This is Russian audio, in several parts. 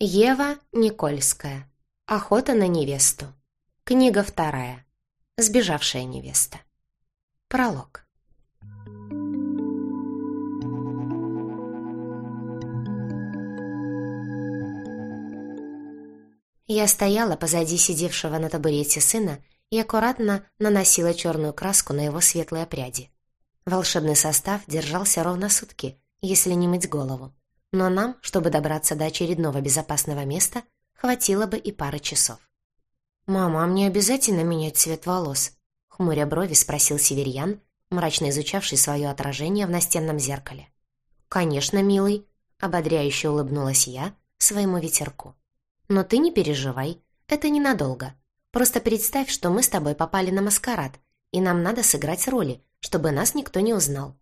Ева Никольская. Охота на невесту. Книга вторая. Сбежавшая невеста. Пролог. Я стояла позади сидевшего на табурете сына и аккуратно наносила черную краску на его светлые пряди. Волшебный состав держался ровно сутки, если не мыть голову. Но нам, чтобы добраться до очередного безопасного места, хватило бы и пары часов. «Мама, а мне обязательно менять цвет волос?» Хмуря брови спросил Северьян, мрачно изучавший свое отражение в настенном зеркале. «Конечно, милый», — ободряюще улыбнулась я своему ветерку. «Но ты не переживай, это ненадолго. Просто представь, что мы с тобой попали на маскарад, и нам надо сыграть роли, чтобы нас никто не узнал.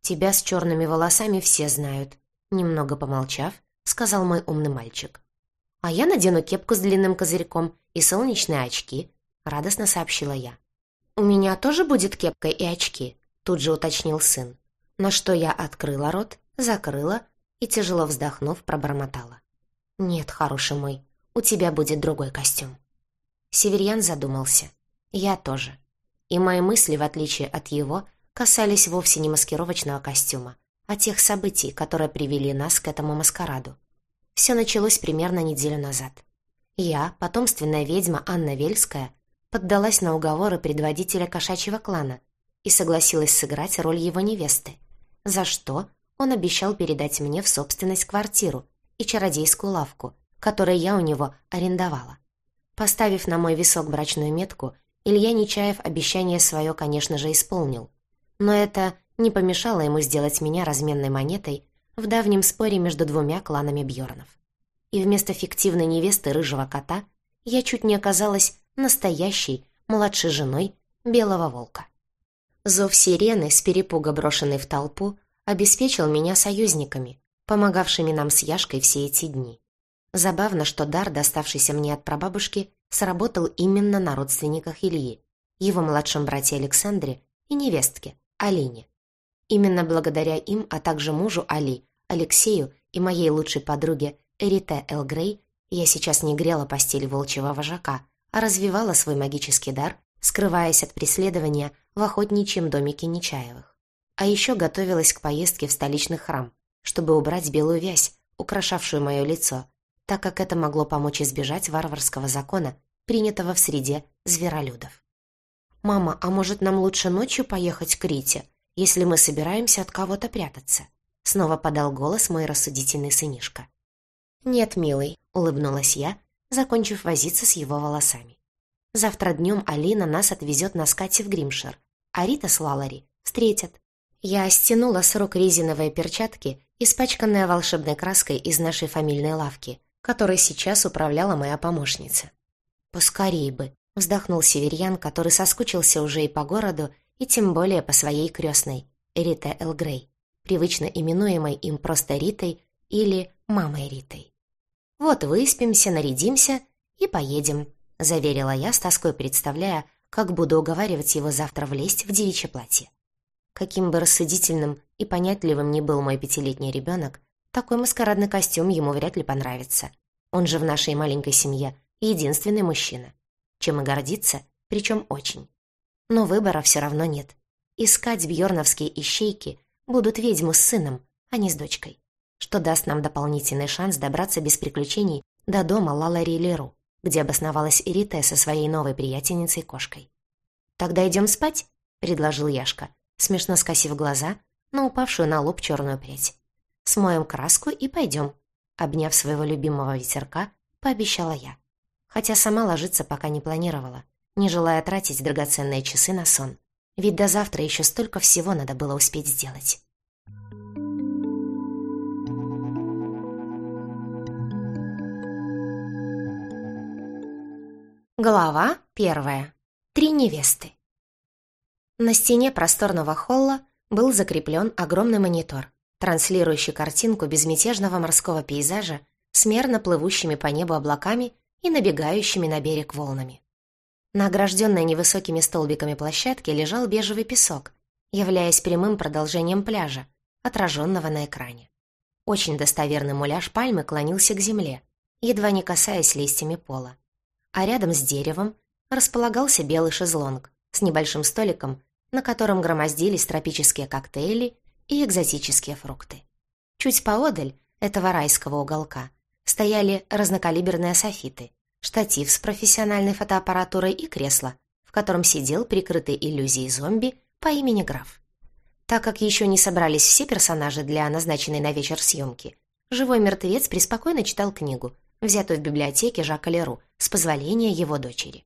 Тебя с черными волосами все знают, Немного помолчав, сказал мой умный мальчик. «А я надену кепку с длинным козырьком и солнечные очки», — радостно сообщила я. «У меня тоже будет кепка и очки», — тут же уточнил сын. На что я открыла рот, закрыла и, тяжело вздохнув, пробормотала. «Нет, хороший мой, у тебя будет другой костюм». Северьян задумался. Я тоже. И мои мысли, в отличие от его, касались вовсе не маскировочного костюма, о тех событий, которые привели нас к этому маскараду. Все началось примерно неделю назад. Я, потомственная ведьма Анна Вельская, поддалась на уговоры предводителя кошачьего клана и согласилась сыграть роль его невесты, за что он обещал передать мне в собственность квартиру и чародейскую лавку, которую я у него арендовала. Поставив на мой висок брачную метку, Илья Нечаев обещание свое, конечно же, исполнил. Но это не помешало ему сделать меня разменной монетой в давнем споре между двумя кланами Бьорнов. И вместо фиктивной невесты рыжего кота я чуть не оказалась настоящей младшей женой белого волка. Зов сирены, с перепуга брошенный в толпу, обеспечил меня союзниками, помогавшими нам с Яшкой все эти дни. Забавно, что дар, доставшийся мне от прабабушки, сработал именно на родственниках Ильи, его младшем брате Александре и невестке, Алине. Именно благодаря им, а также мужу Али, Алексею и моей лучшей подруге Эрите Эл Грей я сейчас не грела постель волчьего вожака, а развивала свой магический дар, скрываясь от преследования в охотничьем домике Нечаевых. А еще готовилась к поездке в столичный храм, чтобы убрать белую вязь, украшавшую мое лицо, так как это могло помочь избежать варварского закона, принятого в среде зверолюдов. «Мама, а может нам лучше ночью поехать к Рите?» Если мы собираемся от кого-то прятаться?» Снова подал голос мой рассудительный сынишка. «Нет, милый», — улыбнулась я, закончив возиться с его волосами. «Завтра днем Алина нас отвезет на скате в Гримшир, а Рита с Лалари встретят. Я стянула с резиновые перчатки, испачканные волшебной краской из нашей фамильной лавки, которой сейчас управляла моя помощница. «Поскорей бы», — вздохнул северьян, который соскучился уже и по городу, и тем более по своей крестной, Рита Эл Грей, привычно именуемой им просто Ритой или мамой Ритой. «Вот выспимся, нарядимся и поедем», — заверила я с тоской, представляя, как буду уговаривать его завтра влезть в девичье платье. Каким бы рассудительным и понятливым ни был мой пятилетний ребенок, такой маскарадный костюм ему вряд ли понравится. Он же в нашей маленькой семье единственный мужчина. Чем и гордится, причем очень. Но выбора все равно нет. Искать бьорновские ищейки будут ведьму с сыном, а не с дочкой. Что даст нам дополнительный шанс добраться без приключений до дома Лалари Леру, где обосновалась Ирите со своей новой приятельницей-кошкой. «Тогда идем спать?» — предложил Яшка, смешно скосив глаза на упавшую на лоб черную прядь. «Смоем краску и пойдем», — обняв своего любимого ветерка, пообещала я. Хотя сама ложиться пока не планировала не желая тратить драгоценные часы на сон. Ведь до завтра еще столько всего надо было успеть сделать. Глава первая. Три невесты. На стене просторного холла был закреплен огромный монитор, транслирующий картинку безмятежного морского пейзажа с мерно плывущими по небу облаками и набегающими на берег волнами. На огражденной невысокими столбиками площадке лежал бежевый песок, являясь прямым продолжением пляжа, отраженного на экране. Очень достоверный муляж пальмы клонился к земле, едва не касаясь листьями пола. А рядом с деревом располагался белый шезлонг с небольшим столиком, на котором громоздились тропические коктейли и экзотические фрукты. Чуть поодаль этого райского уголка стояли разнокалиберные софиты, штатив с профессиональной фотоаппаратурой и кресло, в котором сидел прикрытый иллюзией зомби по имени Граф. Так как еще не собрались все персонажи для назначенной на вечер съемки, живой мертвец преспокойно читал книгу, взятую в библиотеке Жака Леру, с позволения его дочери.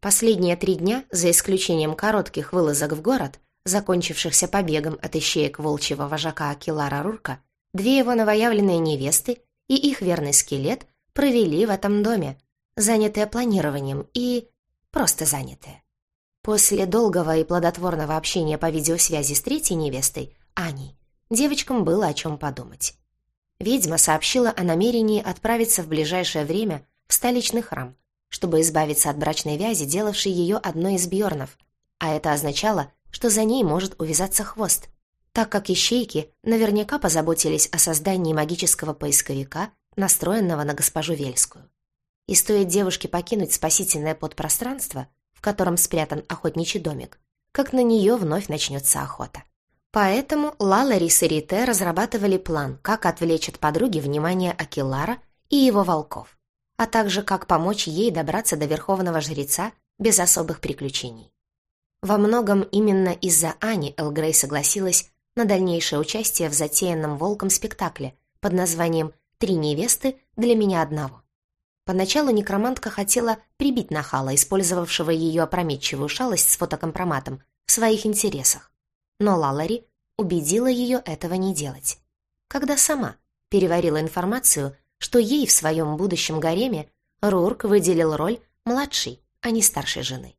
Последние три дня, за исключением коротких вылазок в город, закончившихся побегом от ищеек волчьего вожака Акилара Рурка, две его новоявленные невесты и их верный скелет провели в этом доме, занятые планированием и... просто занятые. После долгого и плодотворного общения по видеосвязи с третьей невестой, Аней, девочкам было о чем подумать. Ведьма сообщила о намерении отправиться в ближайшее время в столичный храм, чтобы избавиться от брачной вязи, делавшей ее одной из Бьорнов, а это означало, что за ней может увязаться хвост, так как ищейки наверняка позаботились о создании магического поисковика, настроенного на госпожу Вельскую. И стоит девушке покинуть спасительное подпространство, в котором спрятан охотничий домик, как на нее вновь начнется охота. Поэтому Лала, Рис и Рите разрабатывали план, как отвлечь от подруги внимание Акилара и его волков а также как помочь ей добраться до Верховного Жреца без особых приключений. Во многом именно из-за Ани Эл Грей согласилась на дальнейшее участие в затеянном волком спектакле под названием «Три невесты для меня одного». Поначалу некромантка хотела прибить нахала, использовавшего ее опрометчивую шалость с фотокомпроматом, в своих интересах. Но Лалари убедила ее этого не делать. Когда сама переварила информацию что ей в своем будущем гареме Рурк выделил роль младшей, а не старшей жены.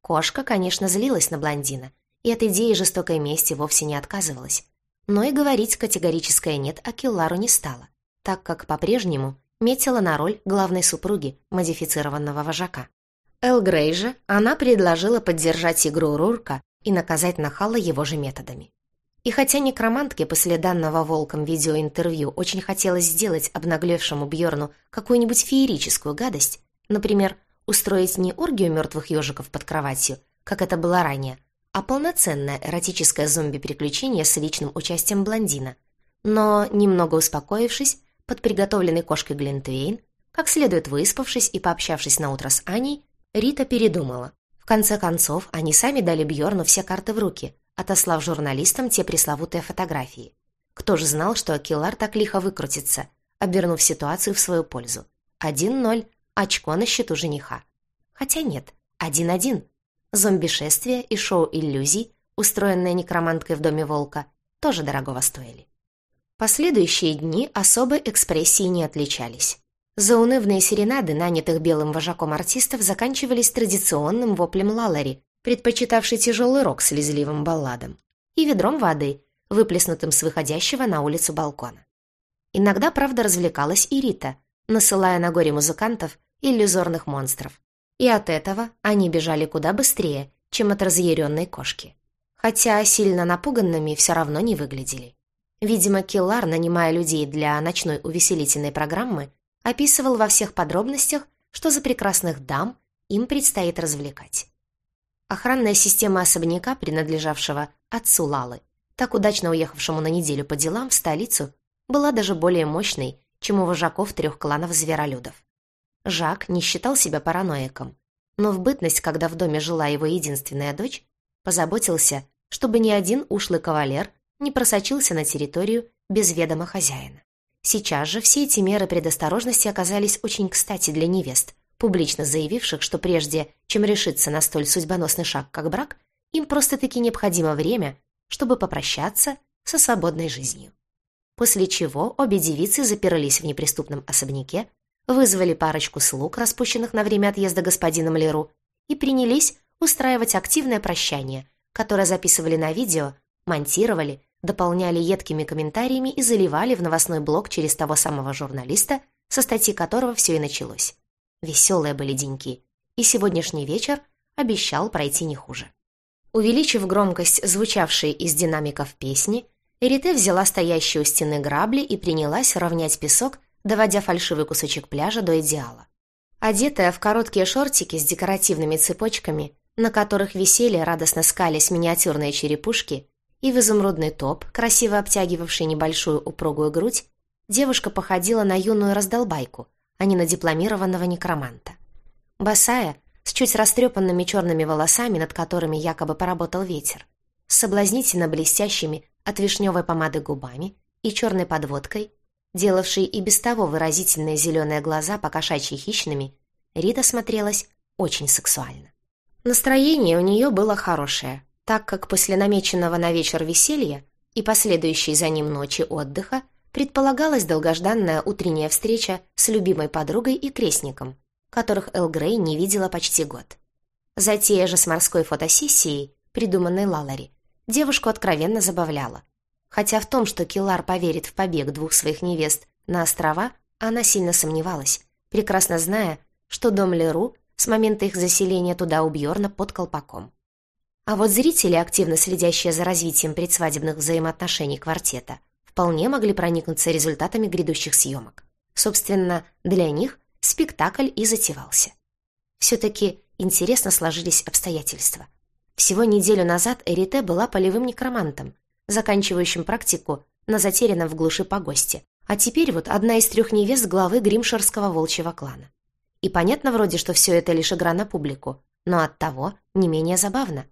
Кошка, конечно, злилась на блондина, и от идеи жестокой мести вовсе не отказывалась. Но и говорить категорическое «нет» Акиллару не стала, так как по-прежнему метила на роль главной супруги модифицированного вожака. Эл Грей же она предложила поддержать игру Рурка и наказать нахала его же методами. И хотя некромантке после данного волком видеоинтервью очень хотелось сделать обнаглевшему Бьорну какую-нибудь феерическую гадость, например, устроить не оргию мертвых ежиков под кроватью, как это было ранее, а полноценное эротическое зомби-приключение с личным участием блондина. Но, немного успокоившись, под приготовленной кошкой Глинтвейн, как следует выспавшись и пообщавшись на утро с Аней, Рита передумала. В конце концов, они сами дали Бьорну все карты в руки – отослав журналистам те пресловутые фотографии. Кто же знал, что Акилар так лихо выкрутится, обернув ситуацию в свою пользу. Один-ноль, очко на счету жениха. Хотя нет, один-один. Зомби-шествие и шоу иллюзий, устроенное некроманткой в доме волка, тоже дорогого стоили. Последующие дни особой экспрессии не отличались. Заунывные серенады, нанятых белым вожаком артистов, заканчивались традиционным воплем Лалари, предпочитавший тяжелый рок с слезливым балладом, и ведром воды, выплеснутым с выходящего на улицу балкона. Иногда, правда, развлекалась и Рита, насылая на горе музыкантов иллюзорных монстров. И от этого они бежали куда быстрее, чем от разъяренной кошки. Хотя сильно напуганными все равно не выглядели. Видимо, Киллар, нанимая людей для ночной увеселительной программы, описывал во всех подробностях, что за прекрасных дам им предстоит развлекать. Охранная система особняка, принадлежавшего отцу Лалы, так удачно уехавшему на неделю по делам в столицу, была даже более мощной, чем у вожаков трех кланов зверолюдов. Жак не считал себя параноиком, но в бытность, когда в доме жила его единственная дочь, позаботился, чтобы ни один ушлый кавалер не просочился на территорию без ведома хозяина. Сейчас же все эти меры предосторожности оказались очень кстати для невест, публично заявивших, что прежде, чем решиться на столь судьбоносный шаг, как брак, им просто-таки необходимо время, чтобы попрощаться со свободной жизнью. После чего обе девицы запирались в неприступном особняке, вызвали парочку слуг, распущенных на время отъезда господином Леру, и принялись устраивать активное прощание, которое записывали на видео, монтировали, дополняли едкими комментариями и заливали в новостной блог через того самого журналиста, со статьи которого все и началось. Веселые были деньки, и сегодняшний вечер обещал пройти не хуже. Увеличив громкость звучавшей из динамиков песни, Эрите взяла стоящие у стены грабли и принялась равнять песок доводя фальшивый кусочек пляжа до идеала. Одетая в короткие шортики с декоративными цепочками, на которых висели радостно скались миниатюрные черепушки, и в изумрудный топ, красиво обтягивавший небольшую упругую грудь, девушка походила на юную раздолбайку, а не на дипломированного некроманта. Босая, с чуть растрепанными черными волосами, над которыми якобы поработал ветер, с соблазнительно блестящими от вишневой помады губами и черной подводкой, делавшей и без того выразительные зеленые глаза покошачьи хищными, Рита смотрелась очень сексуально. Настроение у нее было хорошее, так как после намеченного на вечер веселья и последующей за ним ночи отдыха предполагалась долгожданная утренняя встреча с любимой подругой и крестником, которых Эл Грей не видела почти год. Затея же с морской фотосессией, придуманной Лалари, девушку откровенно забавляла. Хотя в том, что Киллар поверит в побег двух своих невест на острова, она сильно сомневалась, прекрасно зная, что дом Леру с момента их заселения туда у Бьорна под колпаком. А вот зрители, активно следящие за развитием предсвадебных взаимоотношений квартета, вполне могли проникнуться результатами грядущих съемок. Собственно, для них спектакль и затевался. Все-таки интересно сложились обстоятельства. Всего неделю назад Эрите была полевым некромантом, заканчивающим практику на затерянном в глуши погосте, а теперь вот одна из трех невест главы гримшерского волчьего клана. И понятно вроде, что все это лишь игра на публику, но оттого не менее забавно.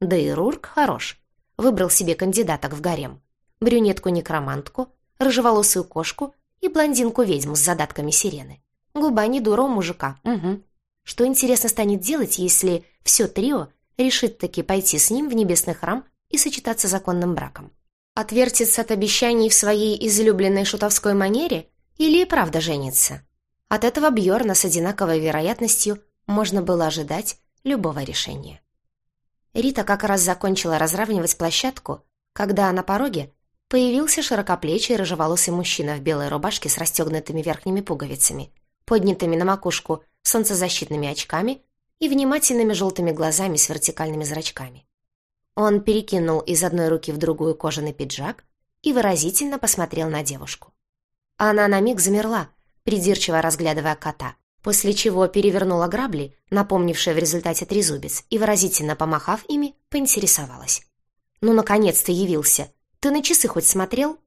Да и Рурк хорош. Выбрал себе кандидаток в гарем. Брюнетку-некромантку, рыжеволосую кошку и блондинку-ведьму с задатками сирены. Губа не дура у мужика, угу. Что интересно станет делать, если все трио решит таки пойти с ним в небесный храм и сочетаться законным браком? Отвертится от обещаний в своей излюбленной шутовской манере или и правда женится? От этого Бьорна с одинаковой вероятностью можно было ожидать любого решения. Рита как раз закончила разравнивать площадку, когда на пороге появился широкоплечий рыжеволосый мужчина в белой рубашке с расстегнутыми верхними пуговицами, поднятыми на макушку солнцезащитными очками и внимательными желтыми глазами с вертикальными зрачками. Он перекинул из одной руки в другую кожаный пиджак и выразительно посмотрел на девушку. Она на миг замерла, придирчиво разглядывая кота, после чего перевернула грабли, напомнившие в результате трезубец, и выразительно помахав ими, поинтересовалась. «Ну, наконец-то явился! Ты на часы хоть смотрел?»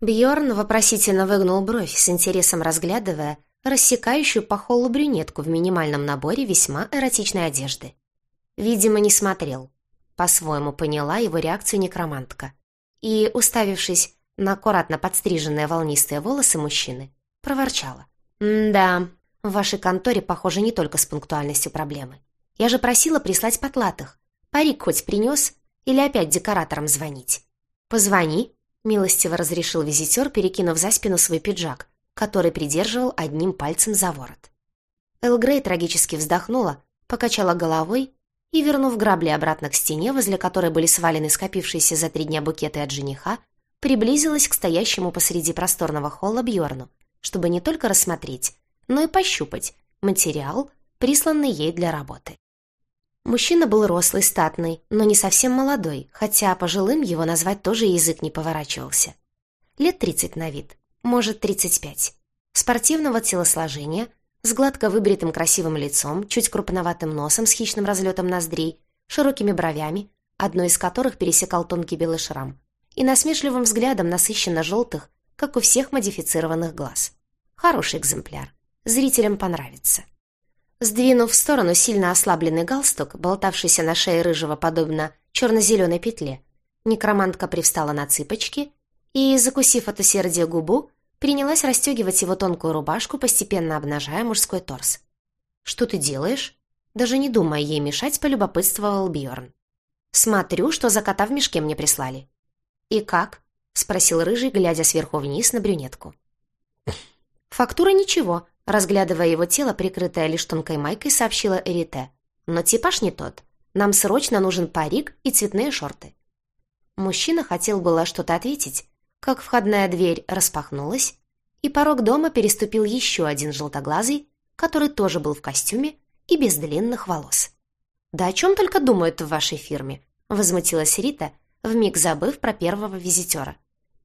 Бьорн вопросительно выгнул бровь, с интересом разглядывая рассекающую по холлу брюнетку в минимальном наборе весьма эротичной одежды. Видимо, не смотрел. По-своему поняла его реакцию некромантка. И, уставившись на аккуратно подстриженные волнистые волосы мужчины, проворчала. «Да, в вашей конторе, похоже, не только с пунктуальностью проблемы. Я же просила прислать потлатых. Парик хоть принес? Или опять декораторам звонить? Позвони, милостиво разрешил визитер, перекинув за спину свой пиджак, который придерживал одним пальцем за ворот. Эл Грей трагически вздохнула, покачала головой и, вернув грабли обратно к стене, возле которой были свалены скопившиеся за три дня букеты от жениха, приблизилась к стоящему посреди просторного холла Бьорну, чтобы не только рассмотреть, но и пощупать материал, присланный ей для работы. Мужчина был рослый, статный, но не совсем молодой, хотя пожилым его назвать тоже язык не поворачивался. Лет тридцать на вид, может, тридцать пять. Спортивного телосложения, с гладко выбритым красивым лицом, чуть крупноватым носом с хищным разлетом ноздрей, широкими бровями, одной из которых пересекал тонкий белый шрам, и насмешливым взглядом насыщенно желтых, как у всех модифицированных глаз. Хороший экземпляр зрителям понравится. Сдвинув в сторону сильно ослабленный галстук, болтавшийся на шее рыжего подобно черно-зеленой петле, некромантка привстала на цыпочки и, закусив от усердия губу, принялась расстегивать его тонкую рубашку, постепенно обнажая мужской торс. «Что ты делаешь?» Даже не думая ей мешать, полюбопытствовал Бьорн. «Смотрю, что за кота в мешке мне прислали». «И как?» — спросил Рыжий, глядя сверху вниз на брюнетку. «Фактура ничего», Разглядывая его тело, прикрытое лишь тонкой майкой, сообщила Эрите. «Но типаж не тот. Нам срочно нужен парик и цветные шорты». Мужчина хотел было что-то ответить, как входная дверь распахнулась, и порог дома переступил еще один желтоглазый, который тоже был в костюме и без длинных волос. «Да о чем только думают в вашей фирме?» — возмутилась Рита, вмиг забыв про первого визитера.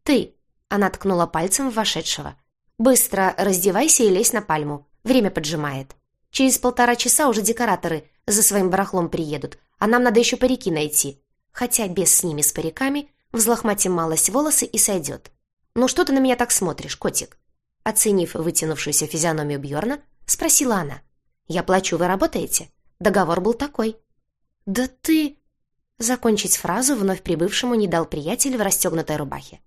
«Ты!» — она ткнула пальцем в вошедшего — Быстро раздевайся и лезь на пальму. Время поджимает. Через полтора часа уже декораторы за своим барахлом приедут, а нам надо еще парики найти. Хотя без с ними с париками взлохматим малость волосы и сойдет. Ну что ты на меня так смотришь, котик?» Оценив вытянувшуюся физиономию Бьорна, спросила она. «Я плачу, вы работаете?» Договор был такой. «Да ты...» Закончить фразу вновь прибывшему не дал приятель в расстегнутой рубахе.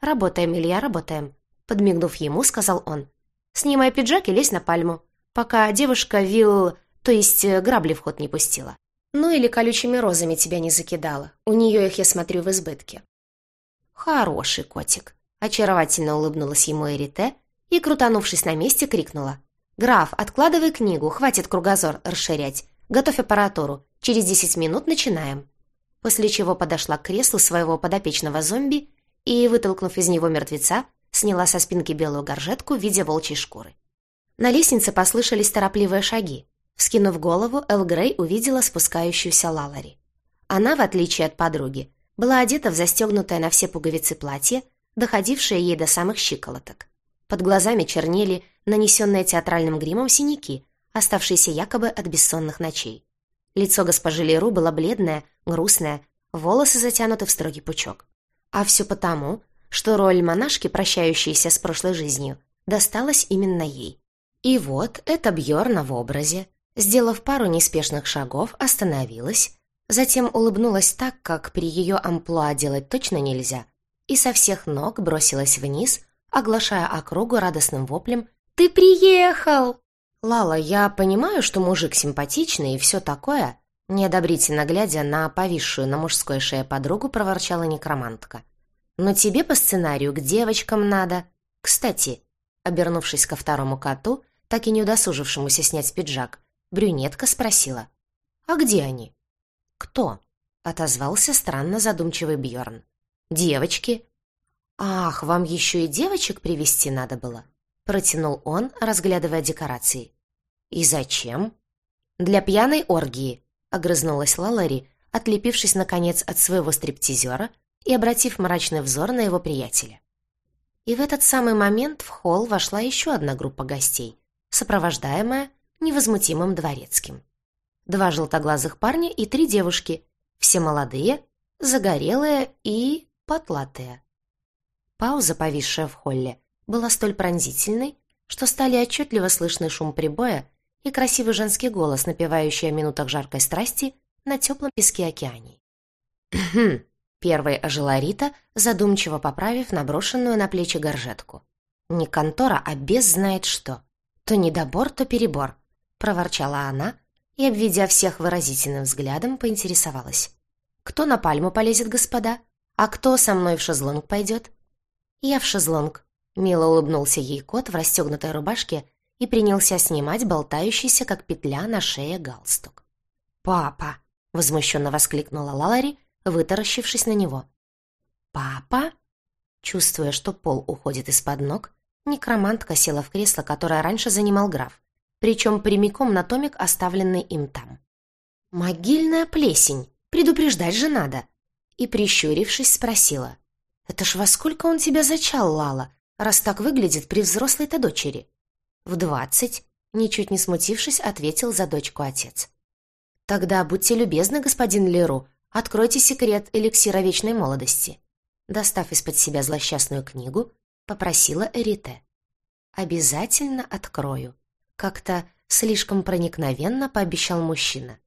«Работаем, Илья, работаем», — подмигнув ему, сказал он. «Снимай пиджак и лезь на пальму, пока девушка вил... то есть э, грабли в ход не пустила. Ну или колючими розами тебя не закидала. У нее их, я смотрю, в избытке». «Хороший котик», — очаровательно улыбнулась ему Эрите и, крутанувшись на месте, крикнула. «Граф, откладывай книгу, хватит кругозор расширять. Готовь аппаратуру. Через десять минут начинаем». После чего подошла к креслу своего подопечного зомби и, вытолкнув из него мертвеца, сняла со спинки белую горжетку в виде волчьей шкуры. На лестнице послышались торопливые шаги. Вскинув голову, Эл Грей увидела спускающуюся Лалари. Она, в отличие от подруги, была одета в застегнутое на все пуговицы платье, доходившее ей до самых щиколоток. Под глазами чернели нанесенные театральным гримом синяки, оставшиеся якобы от бессонных ночей. Лицо госпожи Леру было бледное, грустное, волосы затянуты в строгий пучок. А все потому, что роль монашки, прощающейся с прошлой жизнью, досталась именно ей. И вот эта Бьорна в образе, сделав пару неспешных шагов, остановилась, затем улыбнулась так, как при ее амплуа делать точно нельзя, и со всех ног бросилась вниз, оглашая округу радостным воплем «Ты приехал!» «Лала, я понимаю, что мужик симпатичный и все такое», неодобрительно глядя на повисшую на мужской шее подругу, проворчала некромантка. «Но тебе по сценарию к девочкам надо. Кстати», обернувшись ко второму коту, так и не удосужившемуся снять пиджак, брюнетка спросила. «А где они?» «Кто?» — отозвался странно задумчивый Бьорн. «Девочки», «Ах, вам еще и девочек привести надо было?» Протянул он, разглядывая декорации. «И зачем?» «Для пьяной оргии», — огрызнулась Лалари, отлепившись, наконец, от своего стриптизера и обратив мрачный взор на его приятеля. И в этот самый момент в холл вошла еще одна группа гостей, сопровождаемая невозмутимым дворецким. Два желтоглазых парня и три девушки, все молодые, загорелые и потлатые. Пауза, повисшая в холле, была столь пронзительной, что стали отчетливо слышны шум прибоя и красивый женский голос, напевающий о минутах жаркой страсти на теплом песке океании. Первой ожила Рита, задумчиво поправив наброшенную на плечи горжетку. «Не контора, а без знает что. То недобор, то перебор», — проворчала она и, обведя всех выразительным взглядом, поинтересовалась. «Кто на пальму полезет, господа? А кто со мной в шезлонг пойдет?» «Я в шезлонг», — мило улыбнулся ей кот в расстегнутой рубашке и принялся снимать болтающийся, как петля на шее, галстук. «Папа!» — возмущенно воскликнула Лалари, вытаращившись на него. «Папа?» Чувствуя, что пол уходит из-под ног, некромантка села в кресло, которое раньше занимал граф, причем прямиком на томик, оставленный им там. «Могильная плесень! Предупреждать же надо!» И, прищурившись, спросила. «Это ж во сколько он тебя зачал, Лала, раз так выглядит при взрослой-то дочери?» «В двадцать», — ничуть не смутившись, ответил за дочку отец. «Тогда будьте любезны, господин Леру, откройте секрет эликсира вечной молодости». Достав из-под себя злосчастную книгу, попросила Эрите. «Обязательно открою», — как-то слишком проникновенно пообещал мужчина.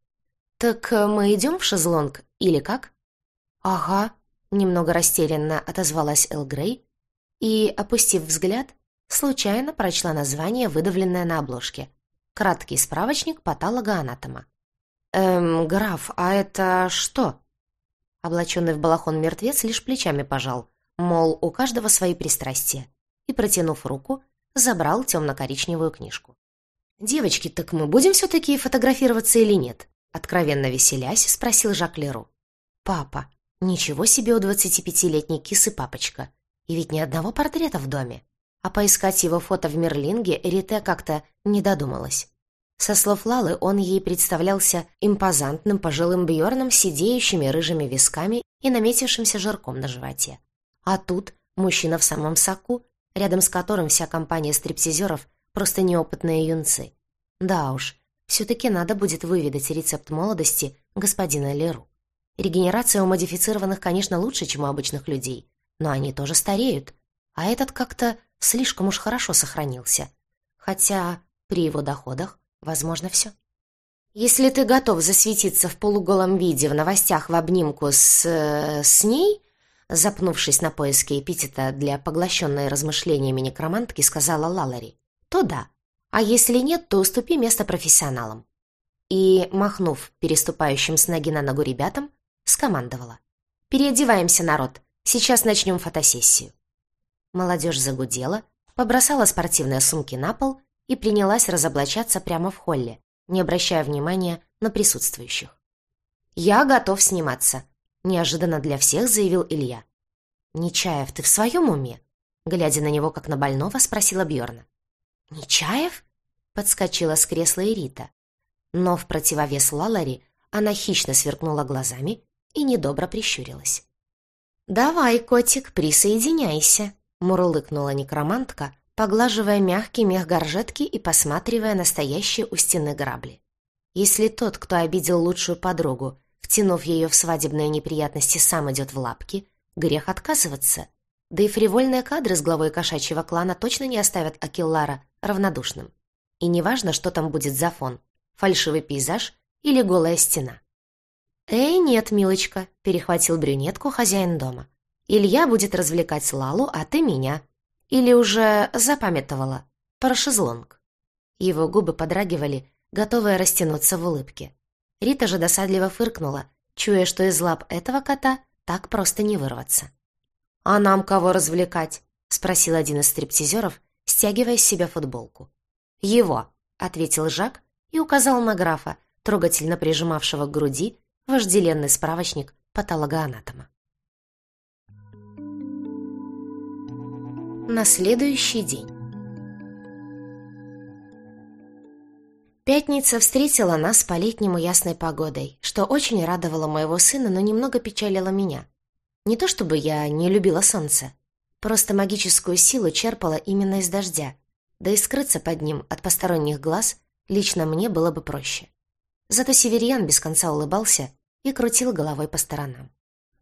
«Так э, мы идем в шезлонг или как?» «Ага», Немного растерянно отозвалась Эл Грей и, опустив взгляд, случайно прочла название, выдавленное на обложке. Краткий справочник патолога-анатома. «Эм, граф, а это что?» Облаченный в балахон мертвец лишь плечами пожал, мол, у каждого свои пристрастия, и, протянув руку, забрал темно-коричневую книжку. «Девочки, так мы будем все-таки фотографироваться или нет?» Откровенно веселясь, спросил Жак Леру. «Папа, Ничего себе у двадцатипятилетней кисы папочка. И ведь ни одного портрета в доме. А поискать его фото в Мерлинге Рите как-то не додумалась. Со слов Лалы он ей представлялся импозантным пожилым Бьорном с сидеющими рыжими висками и наметившимся жирком на животе. А тут мужчина в самом соку, рядом с которым вся компания стриптизеров просто неопытные юнцы. Да уж, все-таки надо будет выведать рецепт молодости господина Леру. Регенерация у модифицированных, конечно, лучше, чем у обычных людей, но они тоже стареют, а этот как-то слишком уж хорошо сохранился. Хотя при его доходах возможно все. Если ты готов засветиться в полуголом виде в новостях в обнимку с... Э, с ней, запнувшись на поиске эпитета для поглощенной размышлениями некромантки, сказала Лалари, то да, а если нет, то уступи место профессионалам. И, махнув переступающим с ноги на ногу ребятам, скомандовала. «Переодеваемся, народ, сейчас начнем фотосессию». Молодежь загудела, побросала спортивные сумки на пол и принялась разоблачаться прямо в холле, не обращая внимания на присутствующих. «Я готов сниматься», — неожиданно для всех заявил Илья. «Нечаев, ты в своем уме?» Глядя на него, как на больного, спросила Бьорна. «Нечаев?» — подскочила с кресла Ирита. Но в противовес Лалари она хищно сверкнула глазами и недобро прищурилась. «Давай, котик, присоединяйся», — мурлыкнула некромантка, поглаживая мягкий мех горжетки и посматривая настоящие у стены грабли. Если тот, кто обидел лучшую подругу, втянув ее в свадебные неприятности, сам идет в лапки, грех отказываться. Да и фривольные кадры с главой кошачьего клана точно не оставят Акиллара равнодушным. И неважно, что там будет за фон — фальшивый пейзаж или голая стена. «Эй, нет, милочка», — перехватил брюнетку хозяин дома. «Илья будет развлекать Лалу, а ты меня. Или уже запамятовала? Про шезлонг». Его губы подрагивали, готовые растянуться в улыбке. Рита же досадливо фыркнула, чуя, что из лап этого кота так просто не вырваться. «А нам кого развлекать?» — спросил один из стриптизеров, стягивая с себя футболку. «Его», — ответил Жак и указал на графа, трогательно прижимавшего к груди вожделенный справочник патологоанатома. На следующий день. Пятница встретила нас по-летнему ясной погодой, что очень радовало моего сына, но немного печалило меня. Не то чтобы я не любила солнце, просто магическую силу черпала именно из дождя, да и скрыться под ним от посторонних глаз лично мне было бы проще. Зато северьян без конца улыбался и крутил головой по сторонам.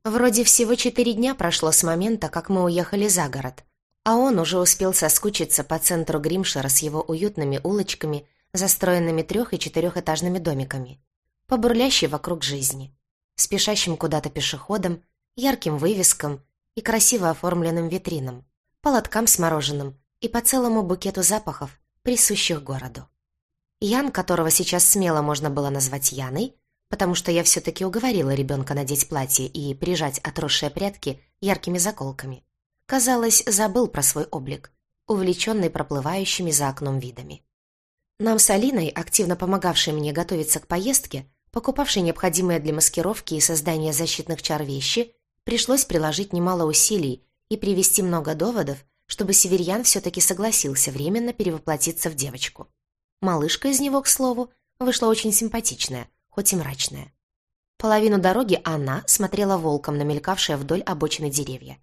Вроде всего четыре дня прошло с момента, как мы уехали за город, а он уже успел соскучиться по центру Гримшера с его уютными улочками, застроенными трех- и четырехэтажными домиками, по бурлящей вокруг жизни, спешащим куда-то пешеходом, ярким вывескам и красиво оформленным витринам, по с мороженым и по целому букету запахов, присущих городу. Ян, которого сейчас смело можно было назвать Яной, потому что я все-таки уговорила ребенка надеть платье и прижать отросшие прядки яркими заколками. Казалось, забыл про свой облик, увлеченный проплывающими за окном видами. Нам с Алиной, активно помогавшей мне готовиться к поездке, покупавшей необходимые для маскировки и создания защитных чар вещи, пришлось приложить немало усилий и привести много доводов, чтобы северьян все-таки согласился временно перевоплотиться в девочку. Малышка из него, к слову, вышла очень симпатичная, хоть и мрачная. Половину дороги она смотрела волком на мелькавшие вдоль обочины деревья.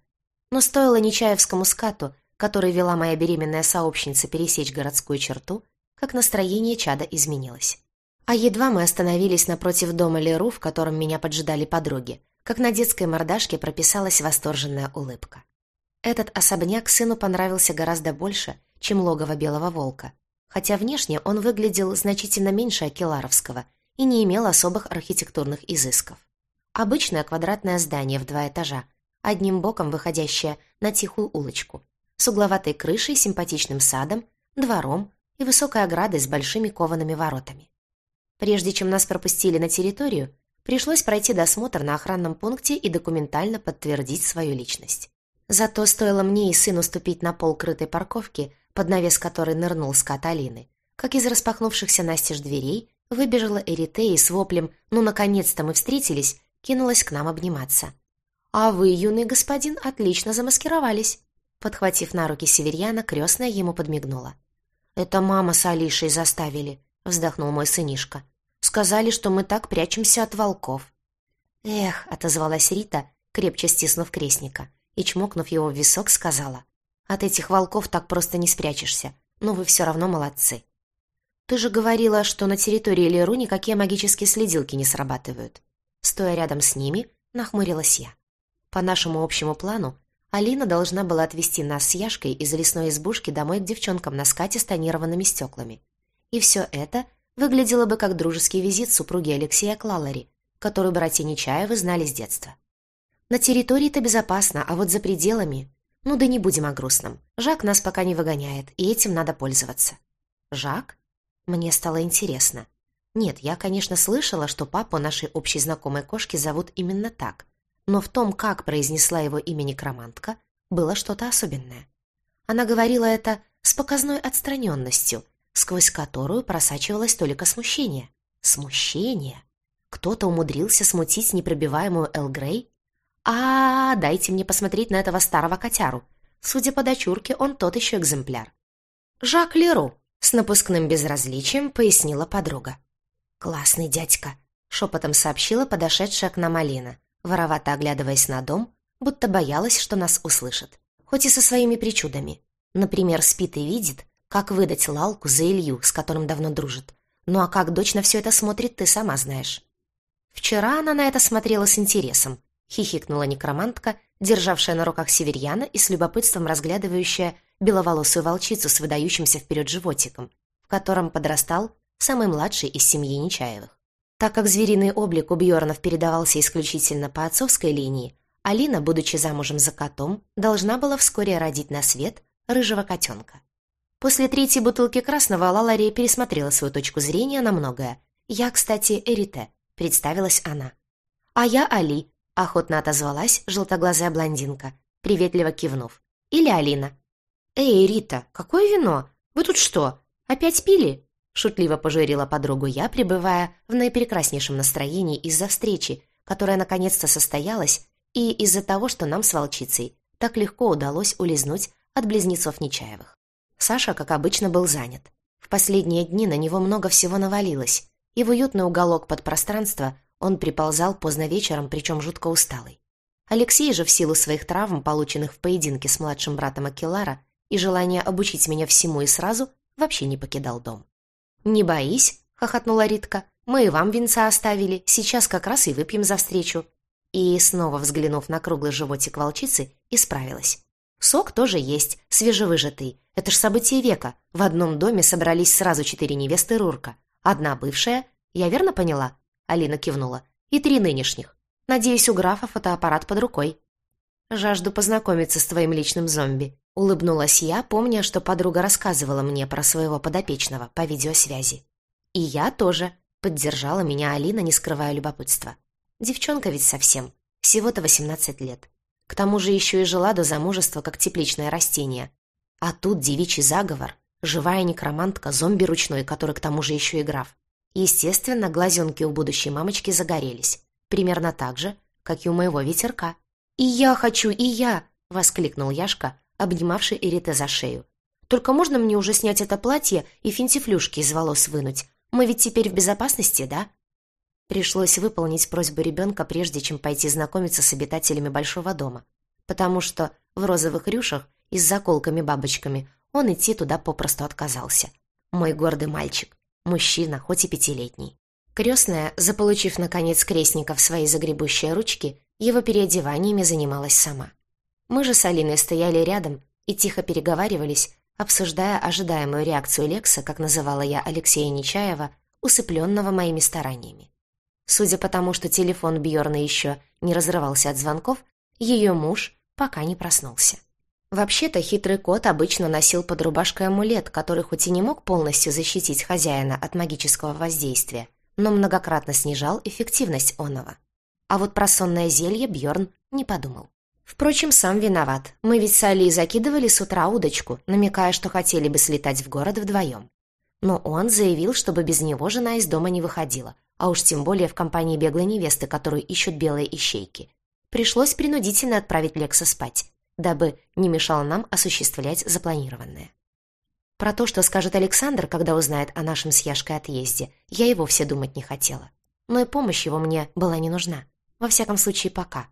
Но стоило Нечаевскому скату, который вела моя беременная сообщница пересечь городскую черту, как настроение чада изменилось. А едва мы остановились напротив дома Леру, в котором меня поджидали подруги, как на детской мордашке прописалась восторженная улыбка. Этот особняк сыну понравился гораздо больше, чем логово Белого Волка, хотя внешне он выглядел значительно меньше Акеларовского — и не имел особых архитектурных изысков. Обычное квадратное здание в два этажа, одним боком выходящее на тихую улочку, с угловатой крышей, симпатичным садом, двором и высокой оградой с большими коваными воротами. Прежде чем нас пропустили на территорию, пришлось пройти досмотр на охранном пункте и документально подтвердить свою личность. Зато стоило мне и сыну ступить на пол крытой парковки, под навес которой нырнул скат Алины, как из распахнувшихся настежь дверей Выбежала Эритея с воплем «Ну, наконец-то мы встретились!» кинулась к нам обниматься. «А вы, юный господин, отлично замаскировались!» Подхватив на руки северьяна, крестная ему подмигнула. «Это мама с Алишей заставили», — вздохнул мой сынишка. «Сказали, что мы так прячемся от волков». «Эх», — отозвалась Рита, крепче стиснув крестника, и, чмокнув его в висок, сказала. От этих волков так просто не спрячешься, но вы все равно молодцы. Ты же говорила, что на территории Леру никакие магические следилки не срабатывают. Стоя рядом с ними, нахмурилась я. По нашему общему плану, Алина должна была отвезти нас с Яшкой из лесной избушки домой к девчонкам на скате с тонированными стеклами. И все это выглядело бы как дружеский визит супруги Алексея Клалари, которую братья Нечаевы знали с детства. На территории-то безопасно, а вот за пределами... Ну да не будем о грустном. Жак нас пока не выгоняет, и этим надо пользоваться. Жак? Мне стало интересно. Нет, я, конечно, слышала, что папу нашей общей знакомой кошки зовут именно так, но в том, как произнесла его имя некромантка, было что-то особенное. Она говорила это с показной отстраненностью, сквозь которую просачивалось только смущение. Смущение? Кто-то умудрился смутить непробиваемую Эл Грей? а, дайте мне посмотреть на этого старого котяру. Судя по дочурке, он тот еще экземпляр. «Жак Леру», — с напускным безразличием пояснила подруга. «Классный дядька», — шепотом сообщила подошедшая к нам Алина воровато оглядываясь на дом, будто боялась, что нас услышат. Хоть и со своими причудами. Например, спит и видит, как выдать Лалку за Илью, с которым давно дружит. Ну а как дочь на все это смотрит, ты сама знаешь. Вчера она на это смотрела с интересом, хихикнула некромантка, державшая на руках северьяна и с любопытством разглядывающая беловолосую волчицу с выдающимся вперед животиком, в котором подрастал самый младший из семьи Нечаевых. Так как звериный облик у Бьорнов передавался исключительно по отцовской линии, Алина, будучи замужем за котом, должна была вскоре родить на свет рыжего котенка. После третьей бутылки красного Лалария пересмотрела свою точку зрения на многое. «Я, кстати, Эрите», — представилась она. «А я Али», — охотно отозвалась желтоглазая блондинка, приветливо кивнув. «Или Алина». «Эй, Рита, какое вино? Вы тут что, опять пили?» Шутливо пожурила подругу я, пребывая в наиперекраснейшем настроении из-за встречи, которая наконец-то состоялась, и из-за того, что нам с волчицей так легко удалось улизнуть от близнецов Нечаевых. Саша, как обычно, был занят. В последние дни на него много всего навалилось, и в уютный уголок под пространство он приползал поздно вечером, причем жутко усталый. Алексей же в силу своих травм, полученных в поединке с младшим братом Акелара, и желания обучить меня всему и сразу, вообще не покидал дом. «Не боись», — хохотнула Ритка. «Мы и вам венца оставили, сейчас как раз и выпьем за встречу». И, снова взглянув на круглый животик волчицы, исправилась. «Сок тоже есть, свежевыжатый. Это ж событие века. В одном доме собрались сразу четыре невесты Рурка. Одна бывшая, я верно поняла?» Алина кивнула. «И три нынешних. Надеюсь, у графа фотоаппарат под рукой». «Жажду познакомиться с твоим личным зомби», Улыбнулась я, помня, что подруга рассказывала мне про своего подопечного по видеосвязи. «И я тоже», — поддержала меня Алина, не скрывая любопытства. «Девчонка ведь совсем. Всего-то 18 лет. К тому же еще и жила до замужества, как тепличное растение. А тут девичий заговор, живая некромантка, зомби ручной, который к тому же еще и граф. Естественно, глазенки у будущей мамочки загорелись. Примерно так же, как и у моего ветерка. «И я хочу, и я!» — воскликнул Яшка, обнимавший Эрита за шею. «Только можно мне уже снять это платье и финтифлюшки из волос вынуть? Мы ведь теперь в безопасности, да?» Пришлось выполнить просьбу ребенка, прежде чем пойти знакомиться с обитателями большого дома, потому что в розовых рюшах и с заколками-бабочками он идти туда попросту отказался. Мой гордый мальчик, мужчина, хоть и пятилетний. Крестная, заполучив, наконец, крестника в свои загребущие ручки, его переодеваниями занималась сама. Мы же с Алиной стояли рядом и тихо переговаривались, обсуждая ожидаемую реакцию Лекса, как называла я Алексея Нечаева, усыпленного моими стараниями. Судя по тому, что телефон Бьорна еще не разрывался от звонков, ее муж пока не проснулся. Вообще-то хитрый кот обычно носил под рубашкой амулет, который хоть и не мог полностью защитить хозяина от магического воздействия, но многократно снижал эффективность оного. А вот про сонное зелье Бьорн не подумал. Впрочем, сам виноват. Мы ведь с Али закидывали с утра удочку, намекая, что хотели бы слетать в город вдвоем. Но он заявил, чтобы без него жена из дома не выходила, а уж тем более в компании беглой невесты, которую ищут белые ищейки. Пришлось принудительно отправить Лекса спать, дабы не мешал нам осуществлять запланированное. Про то, что скажет Александр, когда узнает о нашем с Яшкой отъезде, я и вовсе думать не хотела. Но и помощь его мне была не нужна. Во всяком случае, пока.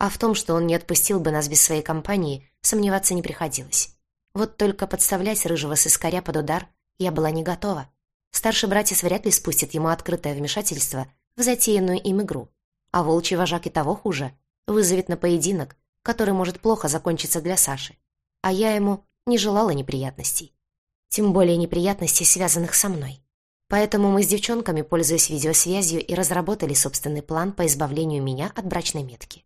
А в том, что он не отпустил бы нас без своей компании, сомневаться не приходилось. Вот только подставлять рыжего сыскаря под удар я была не готова. Старший братец вряд ли спустит ему открытое вмешательство в затеянную им игру. А волчий вожак и того хуже. Вызовет на поединок, который может плохо закончиться для Саши. А я ему не желала неприятностей. Тем более неприятностей, связанных со мной. Поэтому мы с девчонками, пользуясь видеосвязью, и разработали собственный план по избавлению меня от брачной метки.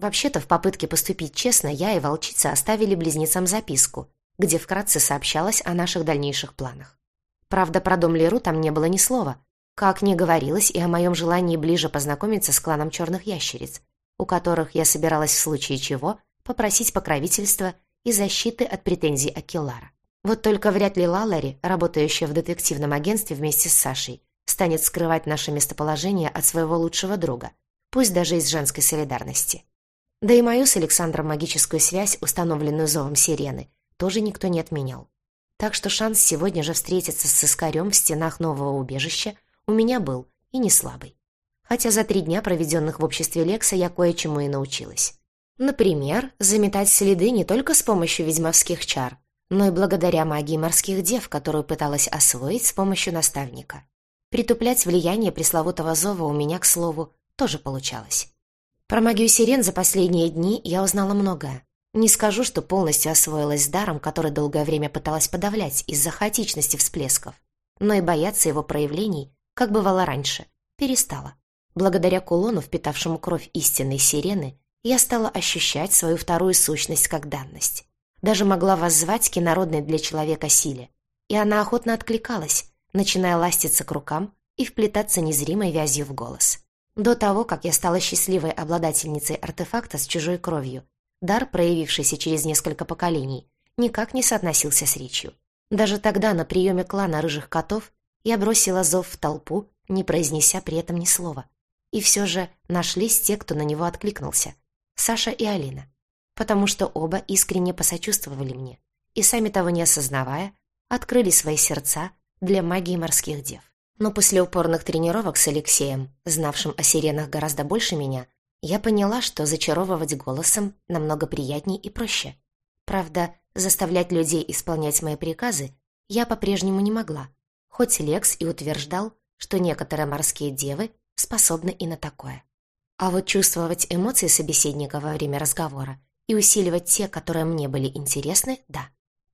Вообще-то, в попытке поступить честно, я и волчица оставили близнецам записку, где вкратце сообщалось о наших дальнейших планах. Правда, про дом Леру там не было ни слова, как не говорилось и о моем желании ближе познакомиться с кланом черных ящериц, у которых я собиралась в случае чего попросить покровительства и защиты от претензий Акеллара. Вот только вряд ли Лалари, работающая в детективном агентстве вместе с Сашей, станет скрывать наше местоположение от своего лучшего друга, пусть даже из женской солидарности. Да и мою с Александром магическую связь, установленную зовом сирены, тоже никто не отменял. Так что шанс сегодня же встретиться с Искарем в стенах нового убежища у меня был и не слабый. Хотя за три дня, проведенных в обществе Лекса, я кое-чему и научилась. Например, заметать следы не только с помощью ведьмовских чар, но и благодаря магии морских дев, которую пыталась освоить с помощью наставника. Притуплять влияние пресловутого зова у меня, к слову, тоже получалось. Про магию сирен за последние дни я узнала многое. Не скажу, что полностью освоилась с даром, который долгое время пыталась подавлять из-за хаотичности всплесков, но и бояться его проявлений, как бывало раньше, перестала. Благодаря кулону, впитавшему кровь истинной сирены, я стала ощущать свою вторую сущность как данность. Даже могла воззвать к инородной для человека силе. И она охотно откликалась, начиная ластиться к рукам и вплетаться незримой вязью в голос. До того, как я стала счастливой обладательницей артефакта с чужой кровью, дар, проявившийся через несколько поколений, никак не соотносился с речью. Даже тогда на приеме клана рыжих котов я бросила зов в толпу, не произнеся при этом ни слова. И все же нашлись те, кто на него откликнулся. Саша и Алина. Потому что оба искренне посочувствовали мне и, сами того не осознавая, открыли свои сердца для магии морских дев. Но после упорных тренировок с Алексеем, знавшим о сиренах гораздо больше меня, я поняла, что зачаровывать голосом намного приятнее и проще. Правда, заставлять людей исполнять мои приказы я по-прежнему не могла, хоть Лекс и утверждал, что некоторые морские девы способны и на такое. А вот чувствовать эмоции собеседника во время разговора и усиливать те, которые мне были интересны, да.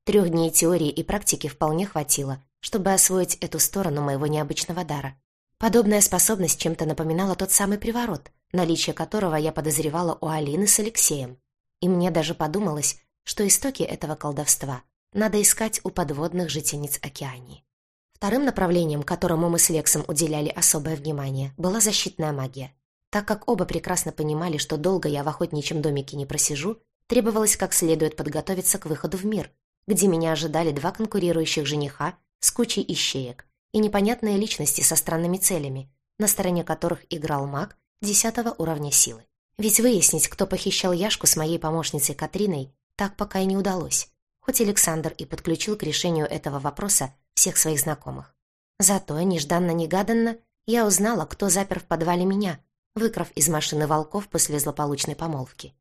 Трех дней теории и практики вполне хватило, чтобы освоить эту сторону моего необычного дара. Подобная способность чем-то напоминала тот самый приворот, наличие которого я подозревала у Алины с Алексеем. И мне даже подумалось, что истоки этого колдовства надо искать у подводных жительниц Океании. Вторым направлением, которому мы с Лексом уделяли особое внимание, была защитная магия. Так как оба прекрасно понимали, что долго я в охотничьем домике не просижу, требовалось как следует подготовиться к выходу в мир, где меня ожидали два конкурирующих жениха с кучей ищеек и непонятные личности со странными целями, на стороне которых играл маг десятого уровня силы. Ведь выяснить, кто похищал Яшку с моей помощницей Катриной, так пока и не удалось, хоть Александр и подключил к решению этого вопроса всех своих знакомых. Зато, нежданно-негаданно, я узнала, кто запер в подвале меня, выкрав из машины волков после злополучной помолвки.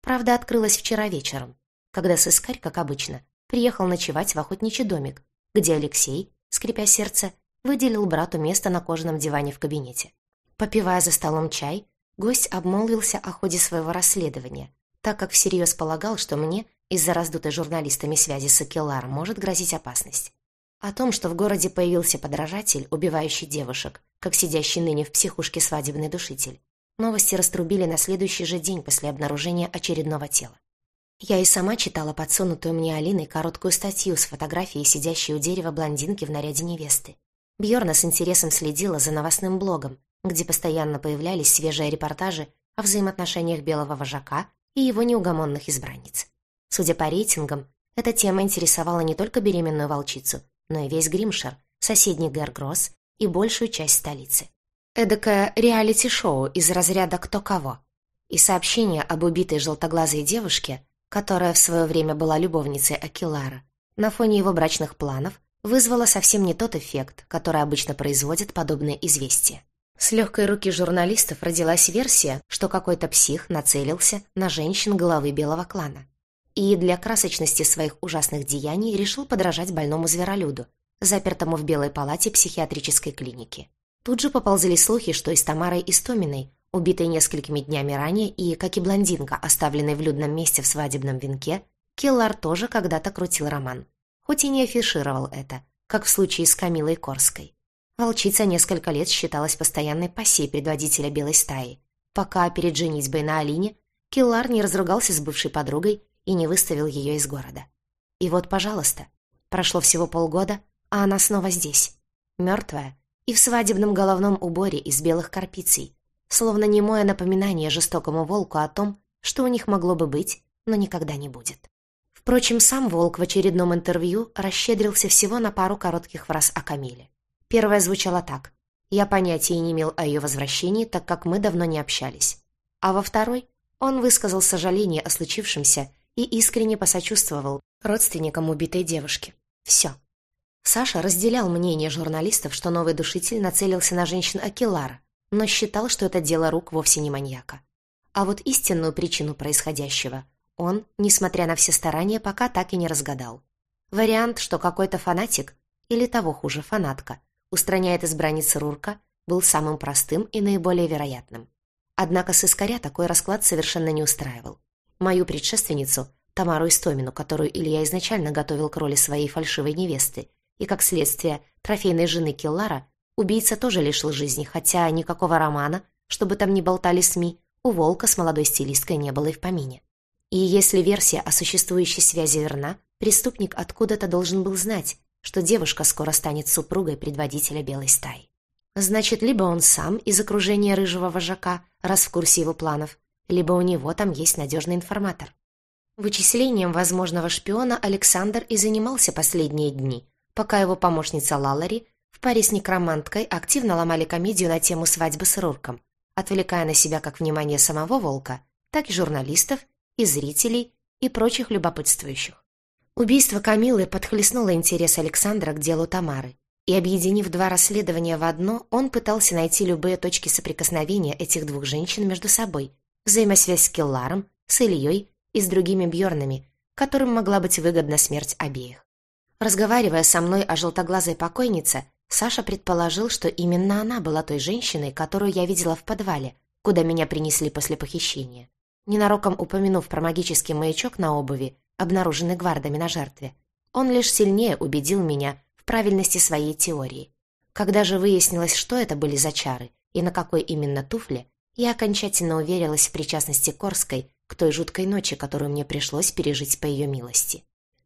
Правда, открылась вчера вечером, когда сыскарь, как обычно, приехал ночевать в охотничий домик, где Алексей, скрипя сердце, выделил брату место на кожаном диване в кабинете. Попивая за столом чай, гость обмолвился о ходе своего расследования, так как всерьез полагал, что мне из-за раздутой журналистами связи с Акелларом может грозить опасность. О том, что в городе появился подражатель, убивающий девушек, как сидящий ныне в психушке свадебный душитель. Новости раструбили на следующий же день после обнаружения очередного тела. Я и сама читала подсунутую мне Алиной короткую статью с фотографией сидящей у дерева блондинки в наряде невесты. Бьорна с интересом следила за новостным блогом, где постоянно появлялись свежие репортажи о взаимоотношениях белого вожака и его неугомонных избранниц. Судя по рейтингам, эта тема интересовала не только беременную волчицу, но и весь Гримшир, соседний Гэргросс и большую часть столицы. Эдакое реалити-шоу из разряда «Кто кого». И сообщение об убитой желтоглазой девушке которая в свое время была любовницей Акилара, на фоне его брачных планов вызвала совсем не тот эффект, который обычно производят подобные известия. С легкой руки журналистов родилась версия, что какой-то псих нацелился на женщин головы белого клана. И для красочности своих ужасных деяний решил подражать больному зверолюду, запертому в белой палате психиатрической клиники. Тут же поползли слухи, что и с Тамарой Истоминой, убитой несколькими днями ранее и, как и блондинка, оставленной в людном месте в свадебном венке, Келлар тоже когда-то крутил роман. Хоть и не афишировал это, как в случае с Камилой Корской. Волчица несколько лет считалась постоянной пассией предводителя белой стаи, пока перед женитьбой на Алине Киллар не разругался с бывшей подругой и не выставил ее из города. И вот, пожалуйста, прошло всего полгода, а она снова здесь, мертвая и в свадебном головном уборе из белых карпицей, словно немое напоминание жестокому волку о том, что у них могло бы быть, но никогда не будет. Впрочем, сам волк в очередном интервью расщедрился всего на пару коротких фраз о Камиле. Первая звучала так. Я понятия не имел о ее возвращении, так как мы давно не общались. А во второй он высказал сожаление о случившемся и искренне посочувствовал родственникам убитой девушки. Все. Саша разделял мнение журналистов, что новый душитель нацелился на женщин Акилара, но считал, что это дело рук вовсе не маньяка. А вот истинную причину происходящего он, несмотря на все старания, пока так и не разгадал. Вариант, что какой-то фанатик, или того хуже, фанатка, устраняет избранниц Рурка, был самым простым и наиболее вероятным. Однако с такой расклад совершенно не устраивал. Мою предшественницу, Тамару Истомину, которую Илья изначально готовил к роли своей фальшивой невесты, и, как следствие, трофейной жены Киллара, убийца тоже лишил жизни, хотя никакого романа, чтобы там не болтали СМИ, у Волка с молодой стилисткой не было и в помине. И если версия о существующей связи верна, преступник откуда-то должен был знать, что девушка скоро станет супругой предводителя белой стаи. Значит, либо он сам из окружения рыжего вожака, раз в курсе его планов, либо у него там есть надежный информатор. Вычислением возможного шпиона Александр и занимался последние дни, пока его помощница Лалари в паре с некроманткой активно ломали комедию на тему свадьбы с Рурком, отвлекая на себя как внимание самого Волка, так и журналистов, и зрителей, и прочих любопытствующих. Убийство Камилы подхлестнуло интерес Александра к делу Тамары, и, объединив два расследования в одно, он пытался найти любые точки соприкосновения этих двух женщин между собой, взаимосвязь с Келларом, с Ильей и с другими Бьорнами, которым могла быть выгодна смерть обеих. Разговаривая со мной о желтоглазой покойнице, Саша предположил, что именно она была той женщиной, которую я видела в подвале, куда меня принесли после похищения. Ненароком упомянув про магический маячок на обуви, обнаруженный гвардами на жертве, он лишь сильнее убедил меня в правильности своей теории. Когда же выяснилось, что это были за чары и на какой именно туфле, я окончательно уверилась в причастности Корской к той жуткой ночи, которую мне пришлось пережить по ее милости.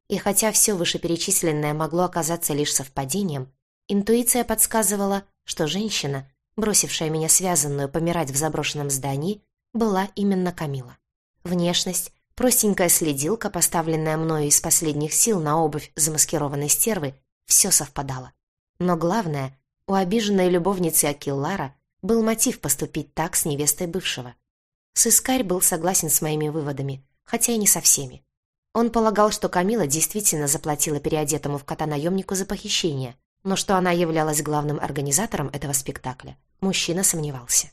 И хотя все вышеперечисленное могло оказаться лишь совпадением, интуиция подсказывала, что женщина, бросившая меня связанную помирать в заброшенном здании, была именно Камила. Внешность, Простенькая следилка, поставленная мною из последних сил на обувь замаскированной стервы, все совпадало. Но главное, у обиженной любовницы Акиллара был мотив поступить так с невестой бывшего. Сыскарь был согласен с моими выводами, хотя и не со всеми. Он полагал, что Камила действительно заплатила переодетому в кота наемнику за похищение, но что она являлась главным организатором этого спектакля, мужчина сомневался.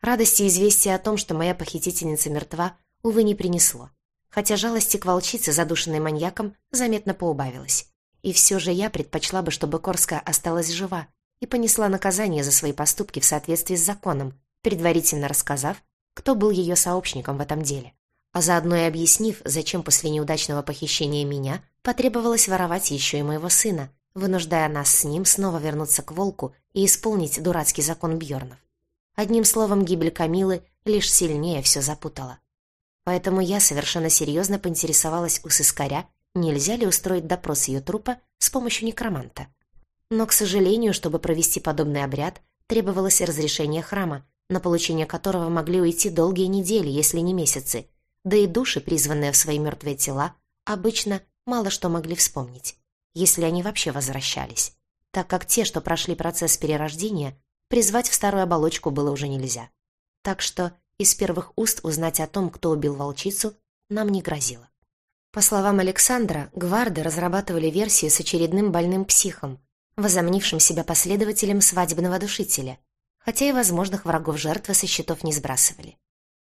Радости известия о том, что моя похитительница мертва, увы, не принесло. Хотя жалости к волчице, задушенной маньяком, заметно поубавилось. И все же я предпочла бы, чтобы Корская осталась жива и понесла наказание за свои поступки в соответствии с законом, предварительно рассказав, кто был ее сообщником в этом деле. А заодно и объяснив, зачем после неудачного похищения меня потребовалось воровать еще и моего сына, вынуждая нас с ним снова вернуться к волку и исполнить дурацкий закон Бьорнов. Одним словом, гибель Камилы лишь сильнее все запутала. Поэтому я совершенно серьезно поинтересовалась у сыскаря, нельзя ли устроить допрос ее трупа с помощью некроманта. Но, к сожалению, чтобы провести подобный обряд, требовалось разрешение храма, на получение которого могли уйти долгие недели, если не месяцы, да и души, призванные в свои мертвые тела, обычно мало что могли вспомнить, если они вообще возвращались, так как те, что прошли процесс перерождения, призвать в старую оболочку было уже нельзя. Так что из первых уст узнать о том, кто убил волчицу, нам не грозило. По словам Александра, гварды разрабатывали версию с очередным больным психом, возомнившим себя последователем свадебного душителя. хотя и возможных врагов жертвы со счетов не сбрасывали.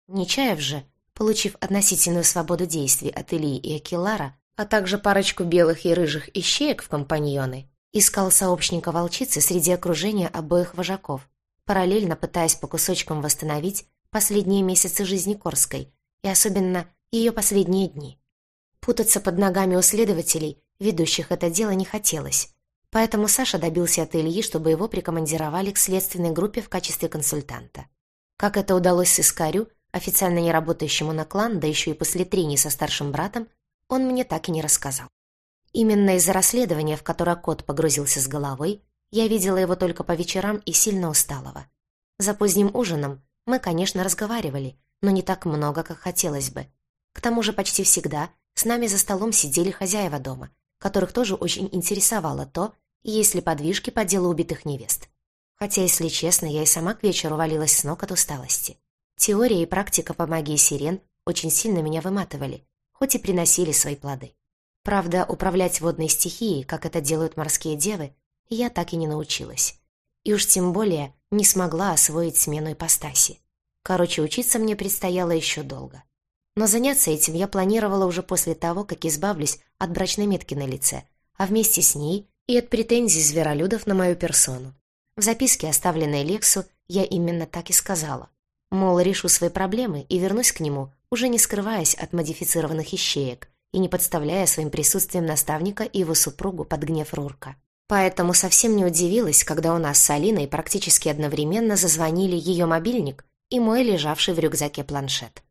Нечаев же, получив относительную свободу действий от Ильи и Акилара, а также парочку белых и рыжих ищеек в компаньоны, искал сообщника волчицы среди окружения обоих вожаков, параллельно пытаясь по кусочкам восстановить последние месяцы жизни Корской и особенно ее последние дни. Путаться под ногами у следователей, ведущих это дело, не хотелось, поэтому Саша добился от Ильи, чтобы его прикомандировали к следственной группе в качестве консультанта. Как это удалось Искарю, официально не работающему на клан, да еще и после трений со старшим братом, он мне так и не рассказал. Именно из-за расследования, в которое кот погрузился с головой, я видела его только по вечерам и сильно усталого. За поздним ужином мы, конечно, разговаривали, но не так много, как хотелось бы. К тому же почти всегда с нами за столом сидели хозяева дома, которых тоже очень интересовало то, есть ли подвижки по делу убитых невест. Хотя, если честно, я и сама к вечеру валилась с ног от усталости. Теория и практика по магии сирен очень сильно меня выматывали, хоть и приносили свои плоды. Правда, управлять водной стихией, как это делают морские девы, я так и не научилась. И уж тем более не смогла освоить смену ипостаси. Короче, учиться мне предстояло еще долго. Но заняться этим я планировала уже после того, как избавлюсь от брачной метки на лице, а вместе с ней и от претензий зверолюдов на мою персону. В записке, оставленной Лексу, я именно так и сказала. Мол, решу свои проблемы и вернусь к нему, уже не скрываясь от модифицированных ищеек и не подставляя своим присутствием наставника и его супругу под гнев Рурка. Поэтому совсем не удивилась, когда у нас с Алиной практически одновременно зазвонили ее мобильник и мой лежавший в рюкзаке планшет.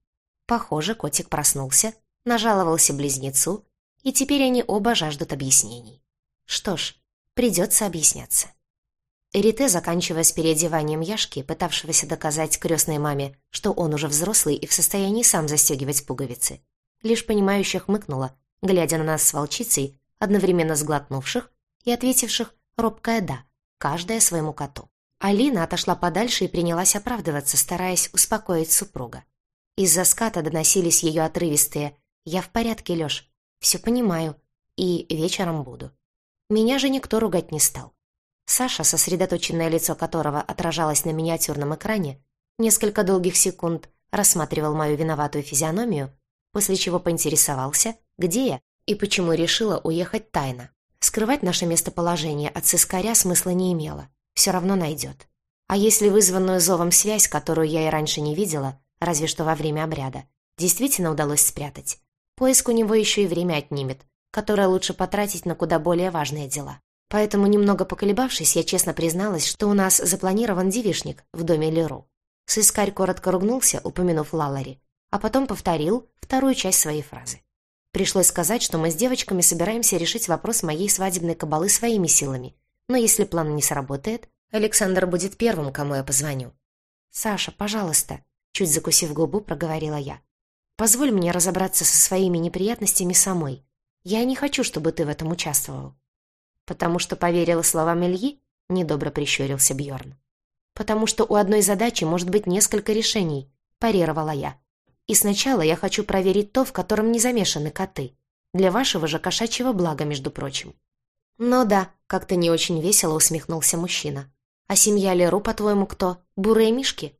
Похоже, котик проснулся, нажаловался близнецу, и теперь они оба жаждут объяснений. Что ж, придется объясняться. Эрите, заканчивая с переодеванием Яшки, пытавшегося доказать крестной маме, что он уже взрослый и в состоянии сам застегивать пуговицы, лишь понимающе хмыкнула, глядя на нас с волчицей, одновременно сглотнувших и ответивших робкое «да», каждая своему коту. Алина отошла подальше и принялась оправдываться, стараясь успокоить супруга. Из-за ската доносились ее отрывистые «Я в порядке, Лёш, все понимаю, и вечером буду». Меня же никто ругать не стал. Саша, сосредоточенное лицо которого отражалось на миниатюрном экране, несколько долгих секунд рассматривал мою виноватую физиономию, после чего поинтересовался, где я и почему решила уехать тайно. Скрывать наше местоположение от сыскаря смысла не имело, все равно найдет. А если вызванную зовом связь, которую я и раньше не видела, разве что во время обряда, действительно удалось спрятать, поиск у него еще и время отнимет, которое лучше потратить на куда более важные дела. Поэтому, немного поколебавшись, я честно призналась, что у нас запланирован девишник в доме Леру. Сыскарь коротко ругнулся, упомянув Лалари, а потом повторил вторую часть своей фразы. Пришлось сказать, что мы с девочками собираемся решить вопрос моей свадебной кабалы своими силами, но если план не сработает, Александр будет первым, кому я позвоню. «Саша, пожалуйста», — чуть закусив губу, проговорила я. «Позволь мне разобраться со своими неприятностями самой. Я не хочу, чтобы ты в этом участвовал». «Потому что поверила словам Ильи?» — недобро прищурился Бьорн. «Потому что у одной задачи может быть несколько решений», — парировала я. «И сначала я хочу проверить то, в котором не замешаны коты. Для вашего же кошачьего блага, между прочим». «Ну да», — как-то не очень весело усмехнулся мужчина. «А семья Леру, по-твоему, кто? Бурые мишки?»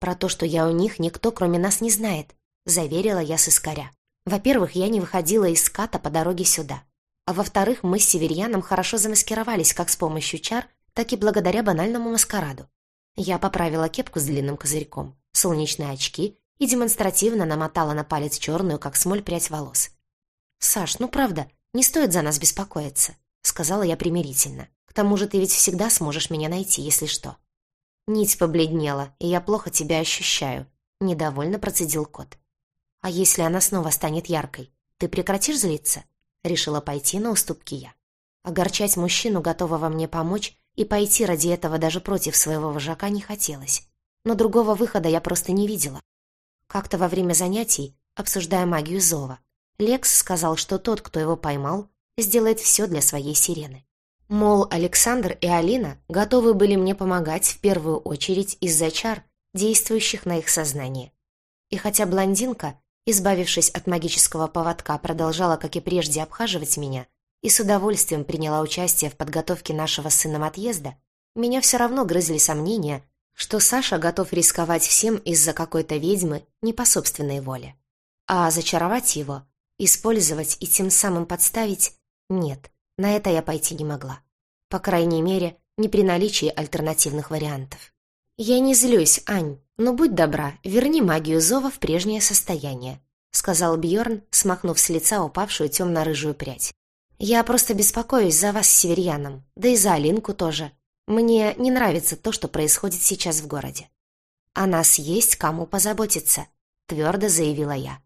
«Про то, что я у них, никто, кроме нас, не знает», — заверила я с искоря. «Во-первых, я не выходила из ската по дороге сюда. А во-вторых, мы с Северьяном хорошо замаскировались как с помощью чар, так и благодаря банальному маскараду. Я поправила кепку с длинным козырьком, солнечные очки и демонстративно намотала на палец черную, как смоль, прядь волос. «Саш, ну правда, не стоит за нас беспокоиться», — сказала я примирительно. «К тому же ты ведь всегда сможешь меня найти, если что». Нить побледнела, и я плохо тебя ощущаю», — недовольно процедил кот. «А если она снова станет яркой, ты прекратишь злиться?» Решила пойти на уступки я. Огорчать мужчину, готового мне помочь, и пойти ради этого даже против своего вожака не хотелось. Но другого выхода я просто не видела. Как-то во время занятий, обсуждая магию зова, Лекс сказал, что тот, кто его поймал, сделает все для своей сирены. Мол, Александр и Алина готовы были мне помогать в первую очередь из-за чар, действующих на их сознание. И хотя блондинка избавившись от магического поводка, продолжала, как и прежде, обхаживать меня и с удовольствием приняла участие в подготовке нашего с сыном отъезда, меня все равно грызли сомнения, что Саша готов рисковать всем из-за какой-то ведьмы не по собственной воле. А зачаровать его, использовать и тем самым подставить — нет, на это я пойти не могла. По крайней мере, не при наличии альтернативных вариантов. «Я не злюсь, Ань, но будь добра, верни магию зова в прежнее состояние», сказал Бьорн, смахнув с лица упавшую темно-рыжую прядь. «Я просто беспокоюсь за вас с Северьяном, да и за Алинку тоже. Мне не нравится то, что происходит сейчас в городе. О нас есть кому позаботиться», — твердо заявила я.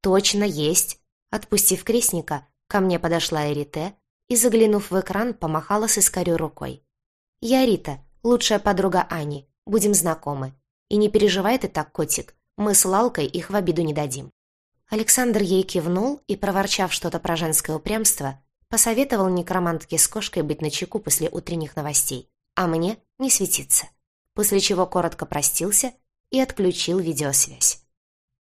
«Точно есть». Отпустив крестника, ко мне подошла Эрите и, заглянув в экран, помахала с искорю рукой. «Я Рита, лучшая подруга Ани. Будем знакомы. И не переживай ты так, котик. Мы с Лалкой их в обиду не дадим». Александр ей кивнул и, проворчав что-то про женское упрямство, посоветовал некромантке с кошкой быть начеку после утренних новостей, а мне не светиться. После чего коротко простился и отключил видеосвязь.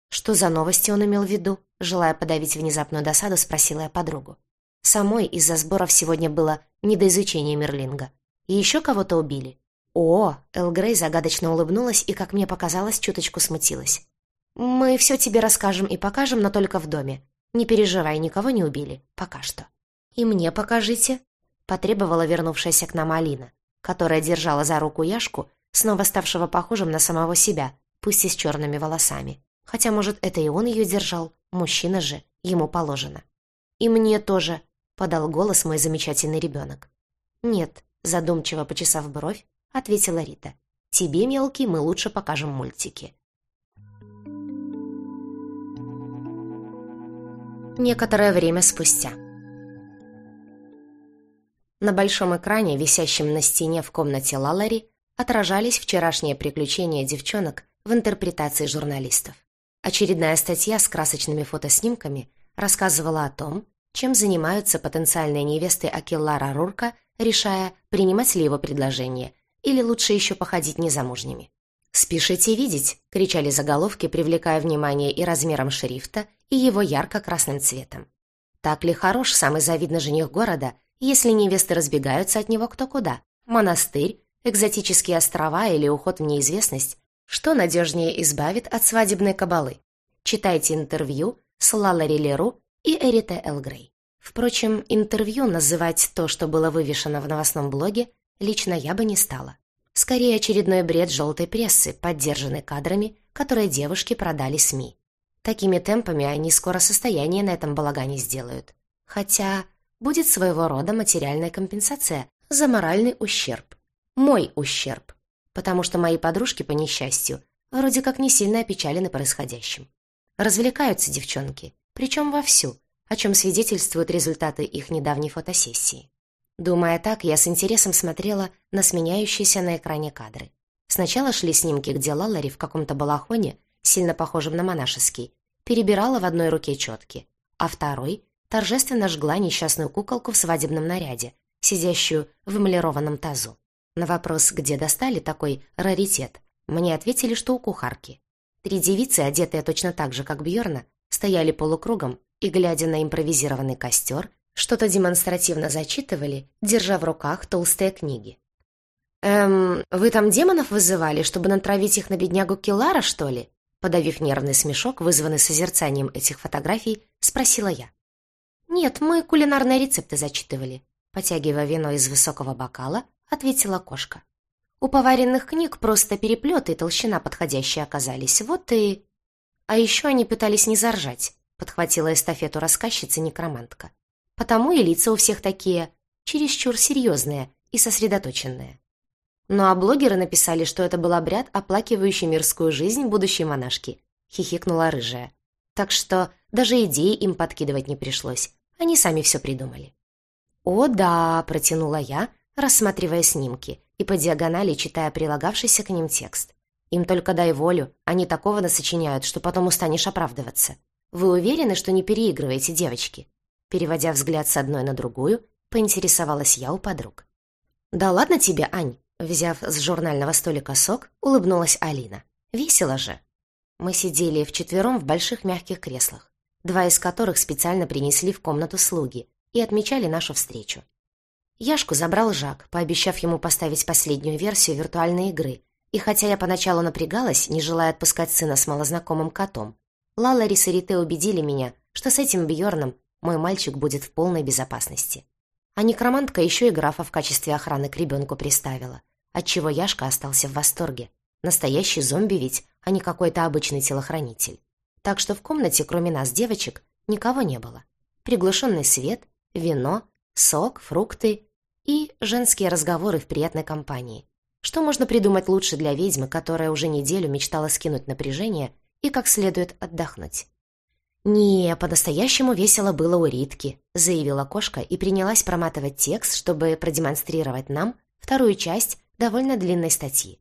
Что за новости он имел в виду? Желая подавить внезапную досаду, спросила я подругу. Самой из-за сборов сегодня было не до изучения Мерлинга. И еще кого-то убили. О, Эл Грей загадочно улыбнулась и, как мне показалось, чуточку смутилась. «Мы все тебе расскажем и покажем, но только в доме. Не переживай, никого не убили. Пока что». «И мне покажите», — потребовала вернувшаяся к нам Алина, которая держала за руку Яшку, снова ставшего похожим на самого себя, пусть и с черными волосами. Хотя, может, это и он ее держал. Мужчина же, ему положено. «И мне тоже», — подал голос мой замечательный ребенок. «Нет», — задумчиво почесав бровь, ответила Рита. «Тебе, мелкий, мы лучше покажем мультики». Некоторое время спустя. На большом экране, висящем на стене в комнате Лалари, отражались вчерашние приключения девчонок в интерпретации журналистов. Очередная статья с красочными фотоснимками рассказывала о том, чем занимаются потенциальные невесты Акиллара Рурка, решая, принимать ли его предложение, или лучше еще походить незамужними. «Спешите видеть!» — кричали заголовки, привлекая внимание и размером шрифта, и его ярко-красным цветом. Так ли хорош самый завидный жених города, если невесты разбегаются от него кто куда? Монастырь, экзотические острова или уход в неизвестность? Что надежнее избавит от свадебной кабалы? Читайте интервью с Лалари Леру и Эрите Элгрей. Впрочем, интервью называть то, что было вывешено в новостном блоге, лично я бы не стала. Скорее, очередной бред желтой прессы, поддержанный кадрами, которые девушки продали СМИ. Такими темпами они скоро состояние на этом балагане сделают. Хотя будет своего рода материальная компенсация за моральный ущерб. Мой ущерб потому что мои подружки, по несчастью, вроде как не сильно опечалены происходящим. Развлекаются девчонки, причем вовсю, о чем свидетельствуют результаты их недавней фотосессии. Думая так, я с интересом смотрела на сменяющиеся на экране кадры. Сначала шли снимки, где Лалари в каком-то балахоне, сильно похожем на монашеский, перебирала в одной руке четки, а второй торжественно жгла несчастную куколку в свадебном наряде, сидящую в эмалированном тазу. На вопрос, где достали такой раритет, мне ответили, что у кухарки. Три девицы, одетые точно так же, как Бьорна, стояли полукругом и, глядя на импровизированный костер, что-то демонстративно зачитывали, держа в руках толстые книги. «Эм, вы там демонов вызывали, чтобы натравить их на беднягу Киллара, что ли?» Подавив нервный смешок, вызванный созерцанием этих фотографий, спросила я. «Нет, мы кулинарные рецепты зачитывали», потягивая вино из высокого бокала, ответила кошка. У поваренных книг просто переплеты и толщина подходящие оказались. Вот и... А еще они пытались не заржать, подхватила эстафету рассказчица-некромантка. Потому и лица у всех такие, чересчур серьезные и сосредоточенные. Ну а блогеры написали, что это был обряд, оплакивающий мирскую жизнь будущей монашки, хихикнула рыжая. Так что даже идеи им подкидывать не пришлось, они сами все придумали. «О да», — протянула я, рассматривая снимки и по диагонали читая прилагавшийся к ним текст. Им только дай волю, они такого насочиняют, что потом устанешь оправдываться. Вы уверены, что не переигрываете, девочки? Переводя взгляд с одной на другую, поинтересовалась я у подруг. «Да ладно тебе, Ань!» Взяв с журнального столика сок, улыбнулась Алина. «Весело же!» Мы сидели вчетвером в больших мягких креслах, два из которых специально принесли в комнату слуги и отмечали нашу встречу. Яшку забрал Жак, пообещав ему поставить последнюю версию виртуальной игры, И хотя я поначалу напрягалась, не желая отпускать сына с малознакомым котом, Лалари и Рите убедили меня, что с этим Бьорном мой мальчик будет в полной безопасности. А некромантка еще и графа в качестве охраны к ребенку приставила, отчего Яшка остался в восторге. Настоящий зомби ведь, а не какой-то обычный телохранитель. Так что в комнате, кроме нас, девочек, никого не было. Приглушенный свет, вино, сок, фрукты и женские разговоры в приятной компании. Что можно придумать лучше для ведьмы, которая уже неделю мечтала скинуть напряжение и как следует отдохнуть? «Не, по-настоящему весело было у Ритки», — заявила кошка и принялась проматывать текст, чтобы продемонстрировать нам вторую часть довольно длинной статьи.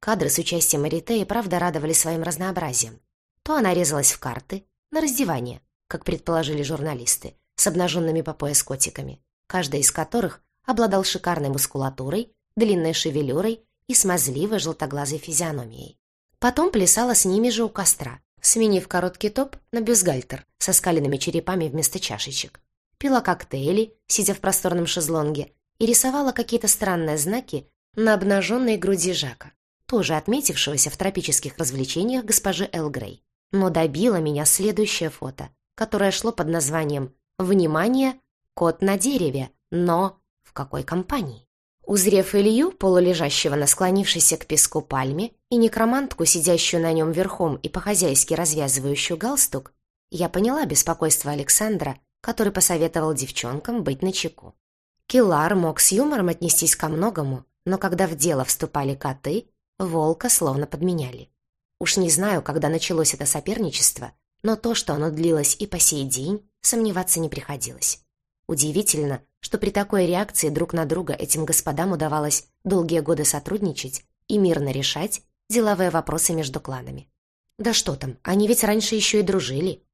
Кадры с участием Рите и правда радовали своим разнообразием. То она резалась в карты, на раздевание, как предположили журналисты, с обнаженными по пояс котиками, каждый из которых обладал шикарной мускулатурой, длинной шевелюрой и смазливой желтоглазой физиономией. Потом плясала с ними же у костра, сменив короткий топ на бюстгальтер со скаленными черепами вместо чашечек. Пила коктейли, сидя в просторном шезлонге, и рисовала какие-то странные знаки на обнаженной груди Жака, тоже отметившегося в тропических развлечениях госпожи Эл Грей. Но добило меня следующее фото, которое шло под названием «Внимание! Кот на дереве! Но в какой компании?» Узрев Илью, полулежащего на склонившейся к песку пальме, и некромантку, сидящую на нем верхом и по-хозяйски развязывающую галстук, я поняла беспокойство Александра, который посоветовал девчонкам быть начеку. Килар мог с юмором отнестись ко многому, но когда в дело вступали коты, волка словно подменяли. Уж не знаю, когда началось это соперничество, но то, что оно длилось и по сей день, сомневаться не приходилось. Удивительно, что при такой реакции друг на друга этим господам удавалось долгие годы сотрудничать и мирно решать деловые вопросы между кланами. Да что там, они ведь раньше еще и дружили.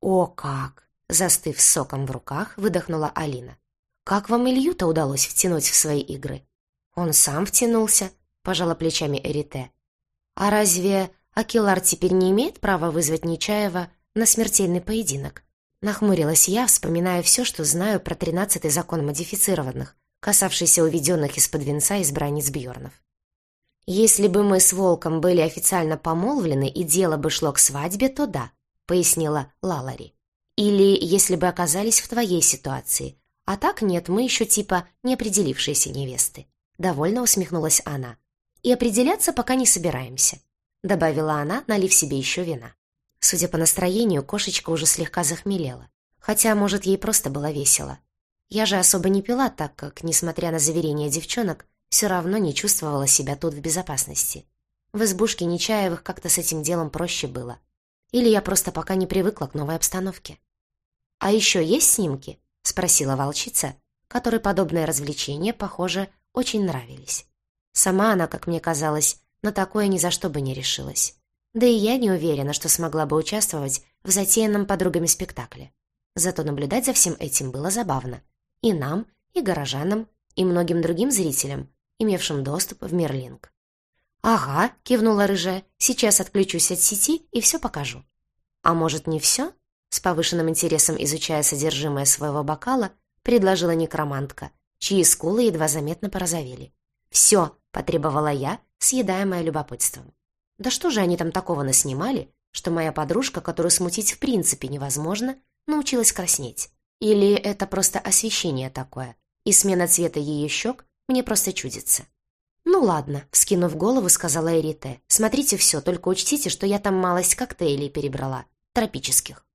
«О как!» — застыв соком в руках, выдохнула Алина. «Как вам Илью-то удалось втянуть в свои игры?» «Он сам втянулся», — пожала плечами Эрите. «А разве Акилар теперь не имеет права вызвать Нечаева на смертельный поединок?» Нахмурилась я, вспоминая все, что знаю про тринадцатый закон модифицированных, касавшийся уведенных из-под венца избранниц Бьорнов. «Если бы мы с Волком были официально помолвлены и дело бы шло к свадьбе, то да», — пояснила Лалари. «Или если бы оказались в твоей ситуации. А так нет, мы еще типа неопределившиеся невесты». Довольно усмехнулась она. «И определяться пока не собираемся», — добавила она, налив себе еще вина. Судя по настроению, кошечка уже слегка захмелела. Хотя, может, ей просто было весело. Я же особо не пила, так как, несмотря на заверения девчонок, все равно не чувствовала себя тут в безопасности. В избушке Нечаевых как-то с этим делом проще было. Или я просто пока не привыкла к новой обстановке. «А еще есть снимки?» — спросила волчица, которой подобные развлечения, похоже, очень нравились. Сама она, как мне казалось, на такое ни за что бы не решилась. Да и я не уверена, что смогла бы участвовать в затеянном подругами спектакле. Зато наблюдать за всем этим было забавно. И нам, и горожанам, и многим другим зрителям, имевшим доступ в Мерлинг. «Ага», — кивнула рыжая, — «сейчас отключусь от сети и все покажу». «А может, не все?» С повышенным интересом изучая содержимое своего бокала, предложила некромантка, чьи скулы едва заметно порозовели. «Все», — потребовала я, съедаемая любопытством. Да что же они там такого наснимали, что моя подружка, которую смутить в принципе невозможно, научилась краснеть? Или это просто освещение такое, и смена цвета ее щек мне просто чудится? «Ну ладно», — скинув голову, сказала Эрите. «Смотрите все, только учтите, что я там малость коктейлей перебрала. Тропических».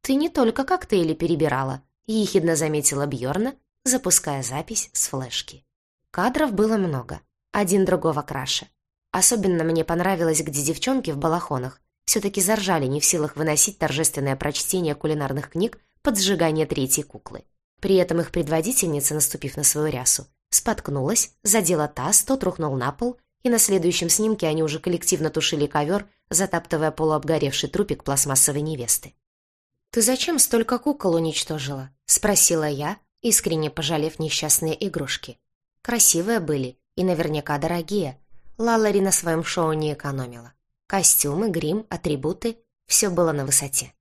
«Ты не только коктейли перебирала», — ехидно заметила Бьорна, запуская запись с флешки. Кадров было много, один другого краше. Особенно мне понравилось, где девчонки в балахонах все-таки заржали не в силах выносить торжественное прочтение кулинарных книг под сжигание третьей куклы. При этом их предводительница, наступив на свою рясу, споткнулась, задела таз, тот рухнул на пол, и на следующем снимке они уже коллективно тушили ковер, затаптывая полуобгоревший трупик пластмассовой невесты. «Ты зачем столько кукол уничтожила?» — спросила я, искренне пожалев несчастные игрушки. Красивые были и наверняка дорогие, Лалари на своем шоу не экономила. Костюмы, грим, атрибуты — все было на высоте.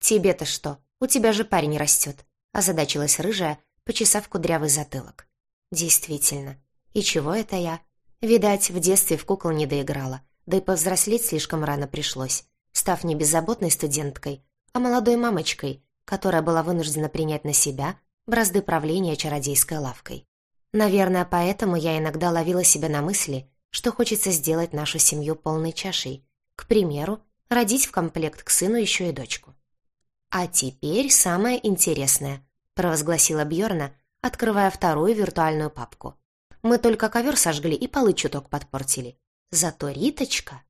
«Тебе-то что? У тебя же парень растет», — озадачилась рыжая, почесав кудрявый затылок. «Действительно. И чего это я? Видать, в детстве в кукол не доиграла, да и повзрослеть слишком рано пришлось, став не беззаботной студенткой, а молодой мамочкой, которая была вынуждена принять на себя бразды правления чародейской лавкой. Наверное, поэтому я иногда ловила себя на мысли, что хочется сделать нашу семью полной чашей. К примеру, родить в комплект к сыну еще и дочку. «А теперь самое интересное», — провозгласила Бьорна, открывая вторую виртуальную папку. «Мы только ковер сожгли и полы чуток подпортили. Зато Риточка...»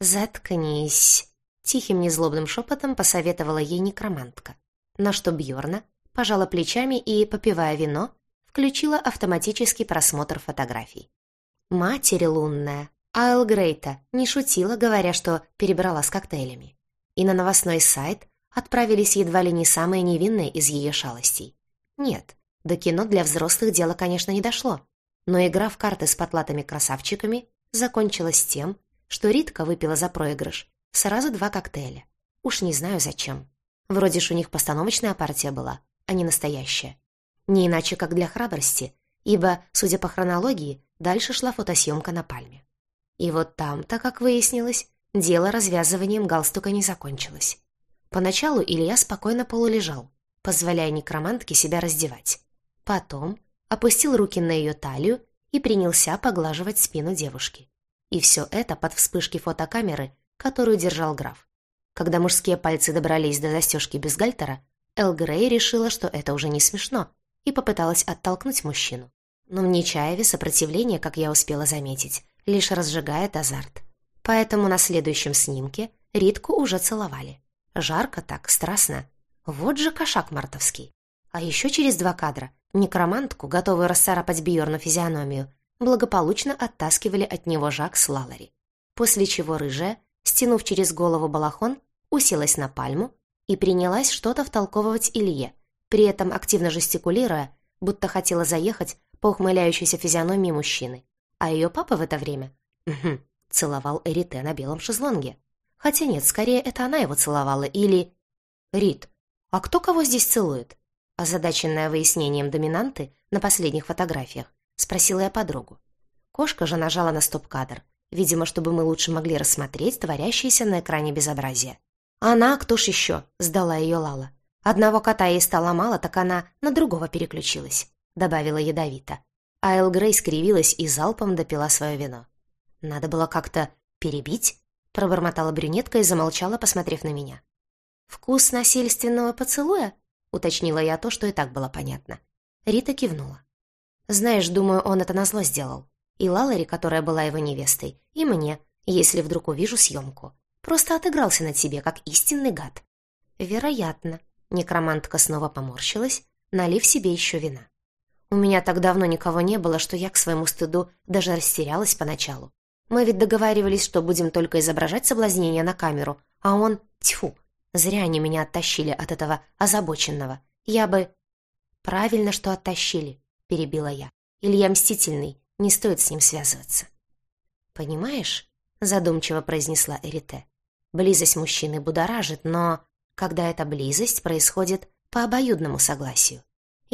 «Заткнись», — тихим незлобным шепотом посоветовала ей некромантка, на что Бьорна пожала плечами и, попивая вино, включила автоматический просмотр фотографий. Матери лунная, Айл Грейта не шутила, говоря, что перебрала с коктейлями. И на новостной сайт отправились едва ли не самые невинные из ее шалостей. Нет, до кино для взрослых дело, конечно, не дошло. Но игра в карты с потлатыми красавчиками закончилась тем, что Ритка выпила за проигрыш сразу два коктейля. Уж не знаю зачем. Вроде ж у них постановочная партия была, а не настоящая. Не иначе, как для храбрости, ибо, судя по хронологии, дальше шла фотосъемка на пальме. И вот там-то, как выяснилось, дело развязыванием галстука не закончилось. Поначалу Илья спокойно полулежал, позволяя некромантке себя раздевать. Потом опустил руки на ее талию и принялся поглаживать спину девушки. И все это под вспышки фотокамеры, которую держал граф. Когда мужские пальцы добрались до застежки бюстгальтера, Эл Грей решила, что это уже не смешно, и попыталась оттолкнуть мужчину. Но в Нечаеве сопротивление, как я успела заметить, лишь разжигает азарт. Поэтому на следующем снимке Ритку уже целовали. Жарко так, страстно. Вот же кошак мартовский. А еще через два кадра некромантку, готовую расцарапать Бьорну физиономию, благополучно оттаскивали от него Жак с Лалари. После чего рыжая, стянув через голову балахон, уселась на пальму и принялась что-то втолковывать Илье, при этом активно жестикулируя, будто хотела заехать по ухмыляющейся физиономии мужчины. А ее папа в это время угу, целовал Эрите на белом шезлонге. Хотя нет, скорее это она его целовала или... Рит, а кто кого здесь целует? Озадаченная выяснением доминанты на последних фотографиях, спросила я подругу. Кошка же нажала на стоп-кадр, видимо, чтобы мы лучше могли рассмотреть творящееся на экране безобразие. «Она, кто ж еще?» — сдала ее Лала. «Одного кота ей стало мало, так она на другого переключилась», — добавила ядовито. Айл Грей скривилась и залпом допила свое вино. «Надо было как-то перебить?» — пробормотала брюнетка и замолчала, посмотрев на меня. «Вкус насильственного поцелуя?» — уточнила я то, что и так было понятно. Рита кивнула. «Знаешь, думаю, он это назло сделал. И Лалари, которая была его невестой, и мне, если вдруг увижу съемку. Просто отыгрался над себе, как истинный гад. Вероятно. Некромантка снова поморщилась, налив себе еще вина. У меня так давно никого не было, что я к своему стыду даже растерялась поначалу. Мы ведь договаривались, что будем только изображать соблазнение на камеру, а он... Тьфу! Зря они меня оттащили от этого озабоченного. Я бы... Правильно, что оттащили, перебила я. Илья мстительный, не стоит с ним связываться. Понимаешь, задумчиво произнесла Эрите. Близость мужчины будоражит, но когда эта близость происходит по обоюдному согласию.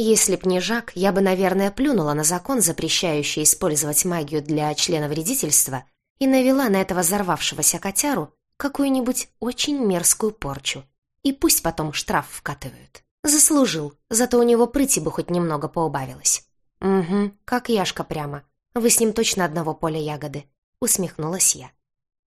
Если б не Жак, я бы, наверное, плюнула на закон, запрещающий использовать магию для члена вредительства, и навела на этого взорвавшегося котяру какую-нибудь очень мерзкую порчу. И пусть потом штраф вкатывают. Заслужил, зато у него прыти бы хоть немного поубавилось. «Угу, как Яшка прямо. Вы с ним точно одного поля ягоды», — усмехнулась я.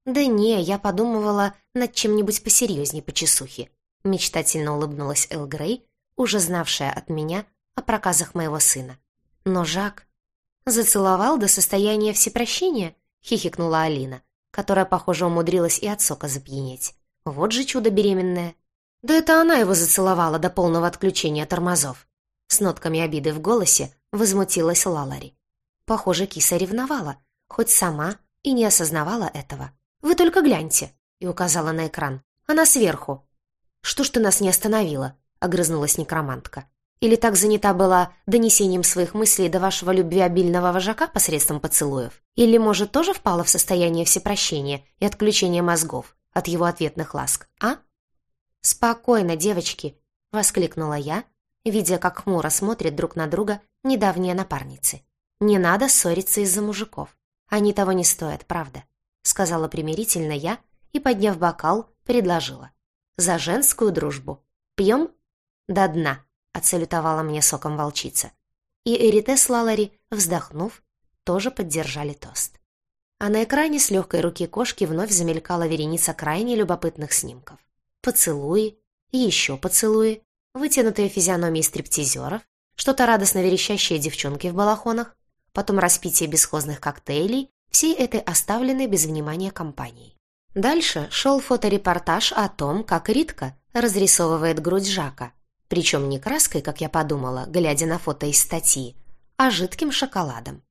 «Да не, я подумывала над чем-нибудь посерьезней по чесухе», — мечтательно улыбнулась Эл Грей, уже знавшая от меня о проказах моего сына. Но Жак... «Зацеловал до состояния всепрощения?» — хихикнула Алина, которая, похоже, умудрилась и от сока запьянеть. «Вот же чудо беременное!» «Да это она его зацеловала до полного отключения тормозов!» С нотками обиды в голосе возмутилась Лалари. Похоже, киса ревновала, хоть сама и не осознавала этого. «Вы только гляньте!» — и указала на экран. «Она сверху!» «Что ж ты нас не остановила?» — огрызнулась некромантка. «Или так занята была донесением своих мыслей до вашего любвеобильного вожака посредством поцелуев? Или, может, тоже впала в состояние всепрощения и отключения мозгов от его ответных ласк, а?» «Спокойно, девочки!» — воскликнула я, видя, как хмуро смотрят друг на друга недавние напарницы. «Не надо ссориться из-за мужиков. Они того не стоят, правда», — сказала примирительно я и, подняв бокал, предложила. «За женскую дружбу. Пьем?» «До дна», — отсалютовала мне соком волчица. И Эрите с Лалари, вздохнув, тоже поддержали тост. А на экране с легкой руки кошки вновь замелькала вереница крайне любопытных снимков. Поцелуи, еще поцелуи, вытянутые физиономии стриптизеров, что-то радостно верещащие девчонки в балахонах, потом распитие бесхозных коктейлей всей этой оставленной без внимания компанией. Дальше шел фоторепортаж о том, как Ритка разрисовывает грудь Жака, причем не краской, как я подумала, глядя на фото из статьи, а жидким шоколадом.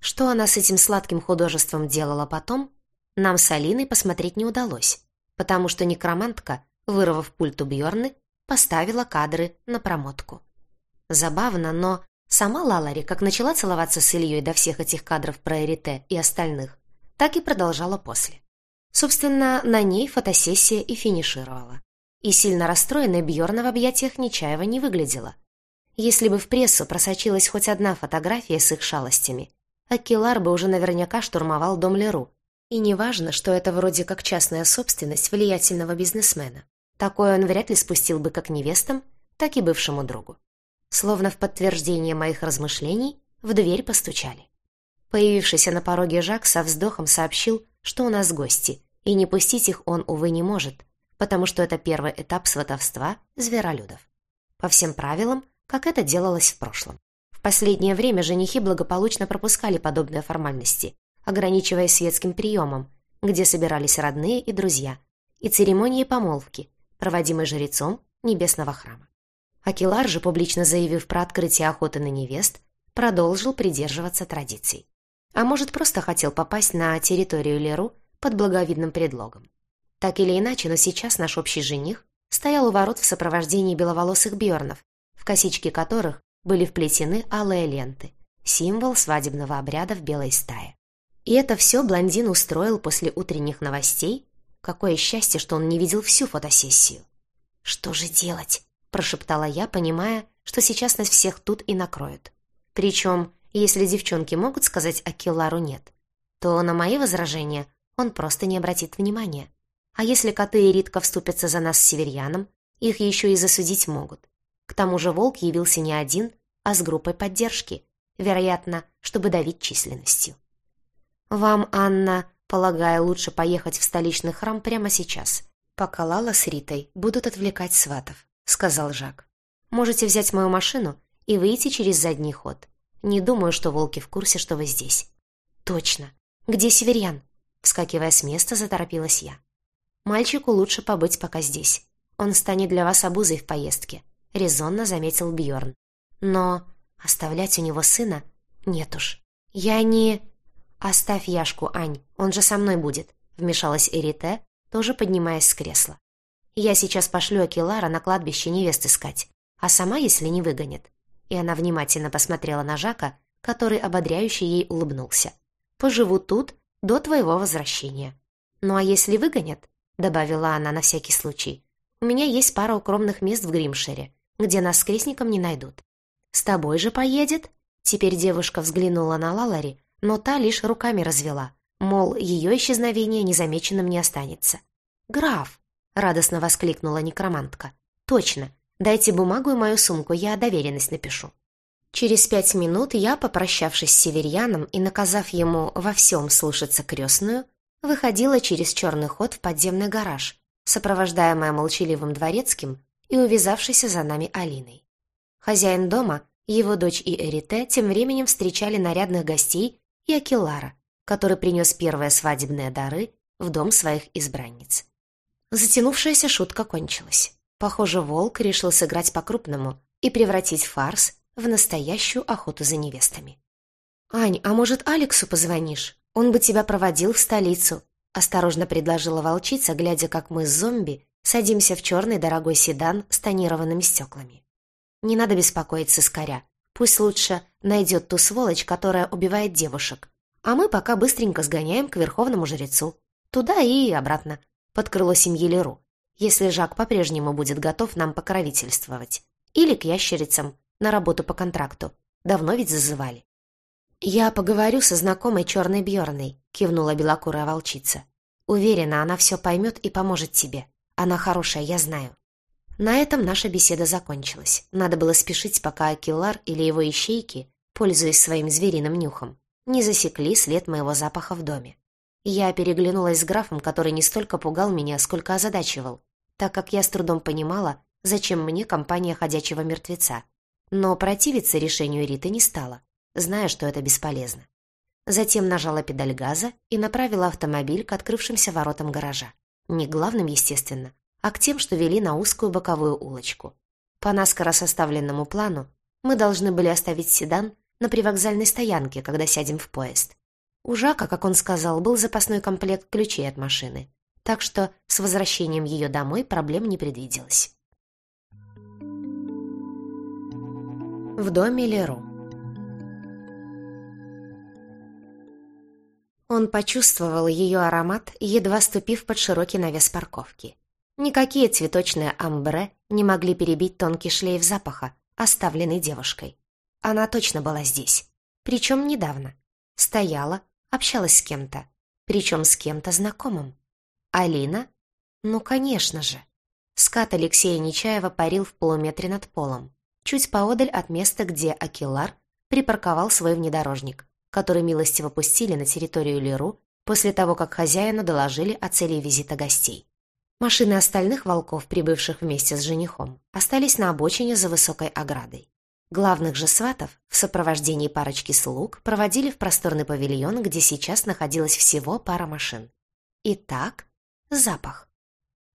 Что она с этим сладким художеством делала потом, нам с Алиной посмотреть не удалось, потому что некромантка, вырвав пульт у Бьорны, поставила кадры на промотку. Забавно, но сама Лалари, как начала целоваться с Ильей до всех этих кадров про Эрите и остальных, так и продолжала после. Собственно, на ней фотосессия и финишировала. И сильно расстроенная Бьорна в объятиях Нечаева не выглядела. Если бы в прессу просочилась хоть одна фотография с их шалостями, Акилар бы уже наверняка штурмовал дом Леру. И неважно, что это вроде как частная собственность влиятельного бизнесмена. Такое он вряд ли спустил бы как невестам, так и бывшему другу. Словно в подтверждение моих размышлений, в дверь постучали. Появившийся на пороге Жак со вздохом сообщил, что у нас гости, и не пустить их он, увы, не может, потому что это первый этап сватовства зверолюдов. По всем правилам, как это делалось в прошлом. В последнее время женихи благополучно пропускали подобные формальности, ограничиваясь светским приемом, где собирались родные и друзья, и церемонии помолвки, проводимой жрецом небесного храма. Акилар же, публично заявив про открытие охоты на невест, продолжил придерживаться традиций. А может, просто хотел попасть на территорию Леру под благовидным предлогом. Так или иначе, но сейчас наш общий жених стоял у ворот в сопровождении беловолосых бьорнов, в косички которых были вплетены алые ленты, символ свадебного обряда в белой стае. И это все блондин устроил после утренних новостей Какое счастье, что он не видел всю фотосессию. «Что же делать?» – прошептала я, понимая, что сейчас нас всех тут и накроют. Причем, если девчонки могут сказать Акилару «нет», то на мои возражения он просто не обратит внимания. А если коты и Ритка вступятся за нас с северьяном, их еще и засудить могут. К тому же волк явился не один, а с группой поддержки, вероятно, чтобы давить численностью. «Вам, Анна, Полагаю, лучше поехать в столичный храм прямо сейчас. Пока Лала с Ритой будут отвлекать сватов», — сказал Жак. «Можете взять мою машину и выйти через задний ход. Не думаю, что волки в курсе, что вы здесь». «Точно. Где Северян?» Вскакивая с места, заторопилась я. «Мальчику лучше побыть пока здесь. Он станет для вас обузой в поездке», — резонно заметил Бьорн. «Но оставлять у него сына? Нет уж. Я не...» «Оставь Яшку, Ань, он же со мной будет», — вмешалась Эрите, тоже поднимаясь с кресла. «Я сейчас пошлю Акилара на кладбище невест искать, а сама, если не выгонит». И она внимательно посмотрела на Жака, который ободряюще ей улыбнулся. «Поживу тут до твоего возвращения». «Ну а если выгонят?» — добавила она на всякий случай. «У меня есть пара укромных мест в Гримшере, где нас с крестником не найдут». «С тобой же поедет?» Теперь девушка взглянула на Лалари, но та лишь руками развела, мол, ее исчезновение незамеченным не останется. «Граф!» — радостно воскликнула некромантка. «Точно! Дайте бумагу и мою сумку, я доверенность напишу». Через пять минут я, попрощавшись с северьяном и наказав ему во всем слушаться крестную, выходила через черный ход в подземный гараж, сопровождаемая молчаливым дворецким и увязавшейся за нами Алиной. Хозяин дома, его дочь и Эрите тем временем встречали нарядных гостей и Акилара, который принес первые свадебные дары в дом своих избранниц. Затянувшаяся шутка кончилась. Похоже, волк решил сыграть по-крупному и превратить фарс в настоящую охоту за невестами. «Ань, а может, Алексу позвонишь? Он бы тебя проводил в столицу», — осторожно предложила волчица, глядя, как мы с зомби садимся в черный дорогой седан с тонированными стеклами. «Не надо беспокоиться, скоря. Пусть лучше найдет ту сволочь, которая убивает девушек. А мы пока быстренько сгоняем к верховному жрецу. Туда и обратно, под крыло семьи Леру, если Жак по-прежнему будет готов нам покровительствовать. Или к ящерицам, на работу по контракту. Давно ведь зазывали. «Я поговорю со знакомой черной Бьерной», — кивнула белокурая волчица. «Уверена, она все поймет и поможет тебе. Она хорошая, я знаю». На этом наша беседа закончилась. Надо было спешить, пока Акилар или его ищейки, пользуясь своим звериным нюхом, не засекли след моего запаха в доме. Я переглянулась с графом, который не столько пугал меня, сколько озадачивал, так как я с трудом понимала, зачем мне компания ходячего мертвеца. Но противиться решению Риты не стала, зная, что это бесполезно. Затем нажала педаль газа и направила автомобиль к открывшимся воротам гаража. Не главным, естественно, а к тем, что вели на узкую боковую улочку. По наскоро составленному плану мы должны были оставить седан на привокзальной стоянке, когда сядем в поезд. У Жака, как он сказал, был запасной комплект ключей от машины, так что с возвращением ее домой проблем не предвиделось. В доме Леру Он почувствовал ее аромат, едва ступив под широкий навес парковки. Никакие цветочные амбре не могли перебить тонкий шлейф запаха, оставленный девушкой. Она точно была здесь. Причем недавно. Стояла, общалась с кем-то. Причем с кем-то знакомым. Алина? Ну, конечно же. Скат Алексея Нечаева парил в полуметре над полом, чуть поодаль от места, где Акилар припарковал свой внедорожник, который милостиво пустили на территорию Леру после того, как хозяину доложили о цели визита гостей. Машины остальных волков, прибывших вместе с женихом, остались на обочине за высокой оградой. Главных же сватов в сопровождении парочки слуг проводили в просторный павильон, где сейчас находилась всего пара машин. Итак, Запах.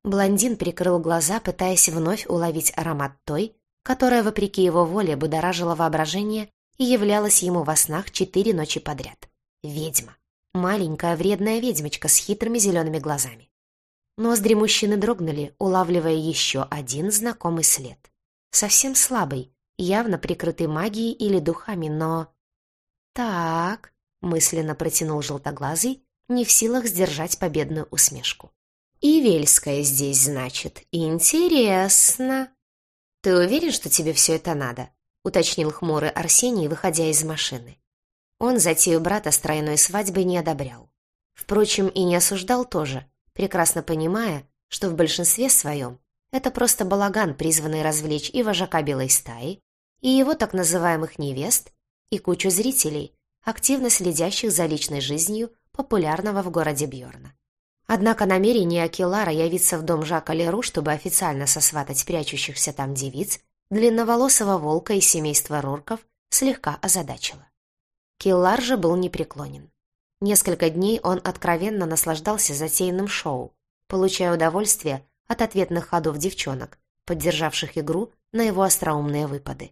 Блондин прикрыл глаза, пытаясь вновь уловить аромат той, которая, вопреки его воле, будоражила воображение и являлась ему во снах четыре ночи подряд. Ведьма. Маленькая вредная ведьмочка с хитрыми зелеными глазами. Ноздри мужчины дрогнули, улавливая еще один знакомый след. Совсем слабый, явно прикрытый магией или духами, но... «Так», — мысленно протянул желтоглазый, не в силах сдержать победную усмешку. И Вельская здесь, значит. Интересно. Ты уверен, что тебе все это надо? Уточнил хмурый Арсений, выходя из машины. Он затею брата с тройной свадьбой не одобрял. Впрочем, и не осуждал тоже, прекрасно понимая, что в большинстве своем это просто балаган, призванный развлечь и вожака белой стаи, и его так называемых невест, и кучу зрителей, активно следящих за личной жизнью популярного в городе Бьорна. Однако намерение Акилара явиться в дом Жака Леру, чтобы официально сосватать прячущихся там девиц, длинноволосого волка из семейства Рурков слегка озадачило. Киллар же был непреклонен. Несколько дней он откровенно наслаждался затеянным шоу, получая удовольствие от ответных ходов девчонок, поддержавших игру на его остроумные выпады.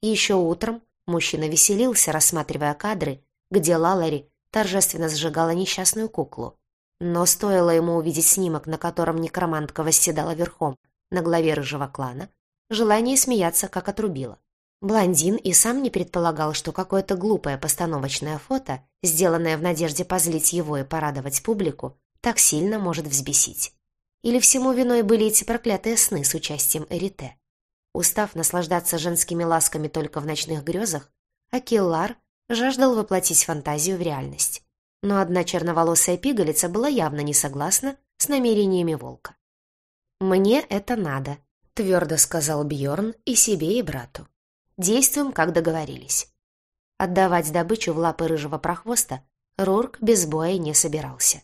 Еще утром мужчина веселился, рассматривая кадры, где Лалари торжественно сжигала несчастную куклу, но стоило ему увидеть снимок, на котором некромантка восседала верхом на главе рыжего клана, желание смеяться как отрубило. Блондин и сам не предполагал, что какое-то глупое постановочное фото, сделанное в надежде позлить его и порадовать публику, так сильно может взбесить. Или всему виной были эти проклятые сны с участием Эрите. Устав наслаждаться женскими ласками только в ночных грезах, Акиллар жаждал воплотить фантазию в реальность но одна черноволосая пигалица была явно не согласна с намерениями волка. «Мне это надо», — твердо сказал Бьорн и себе, и брату. «Действуем, как договорились». Отдавать добычу в лапы рыжего прохвоста Рурк без боя не собирался.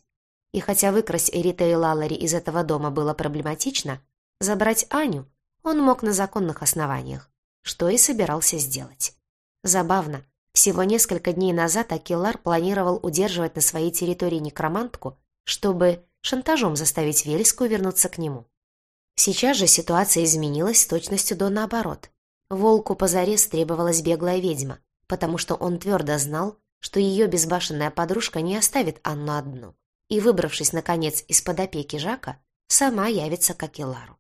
И хотя выкрасть Эрита и Лалари из этого дома было проблематично, забрать Аню он мог на законных основаниях, что и собирался сделать. Забавно, всего несколько дней назад Акилар планировал удерживать на своей территории некромантку, чтобы шантажом заставить Вельскую вернуться к нему. Сейчас же ситуация изменилась с точностью до наоборот. Волку позарез требовалась беглая ведьма, потому что он твердо знал, что ее безбашенная подружка не оставит Анну одну, и, выбравшись, наконец, из-под опеки Жака, сама явится к Акилару.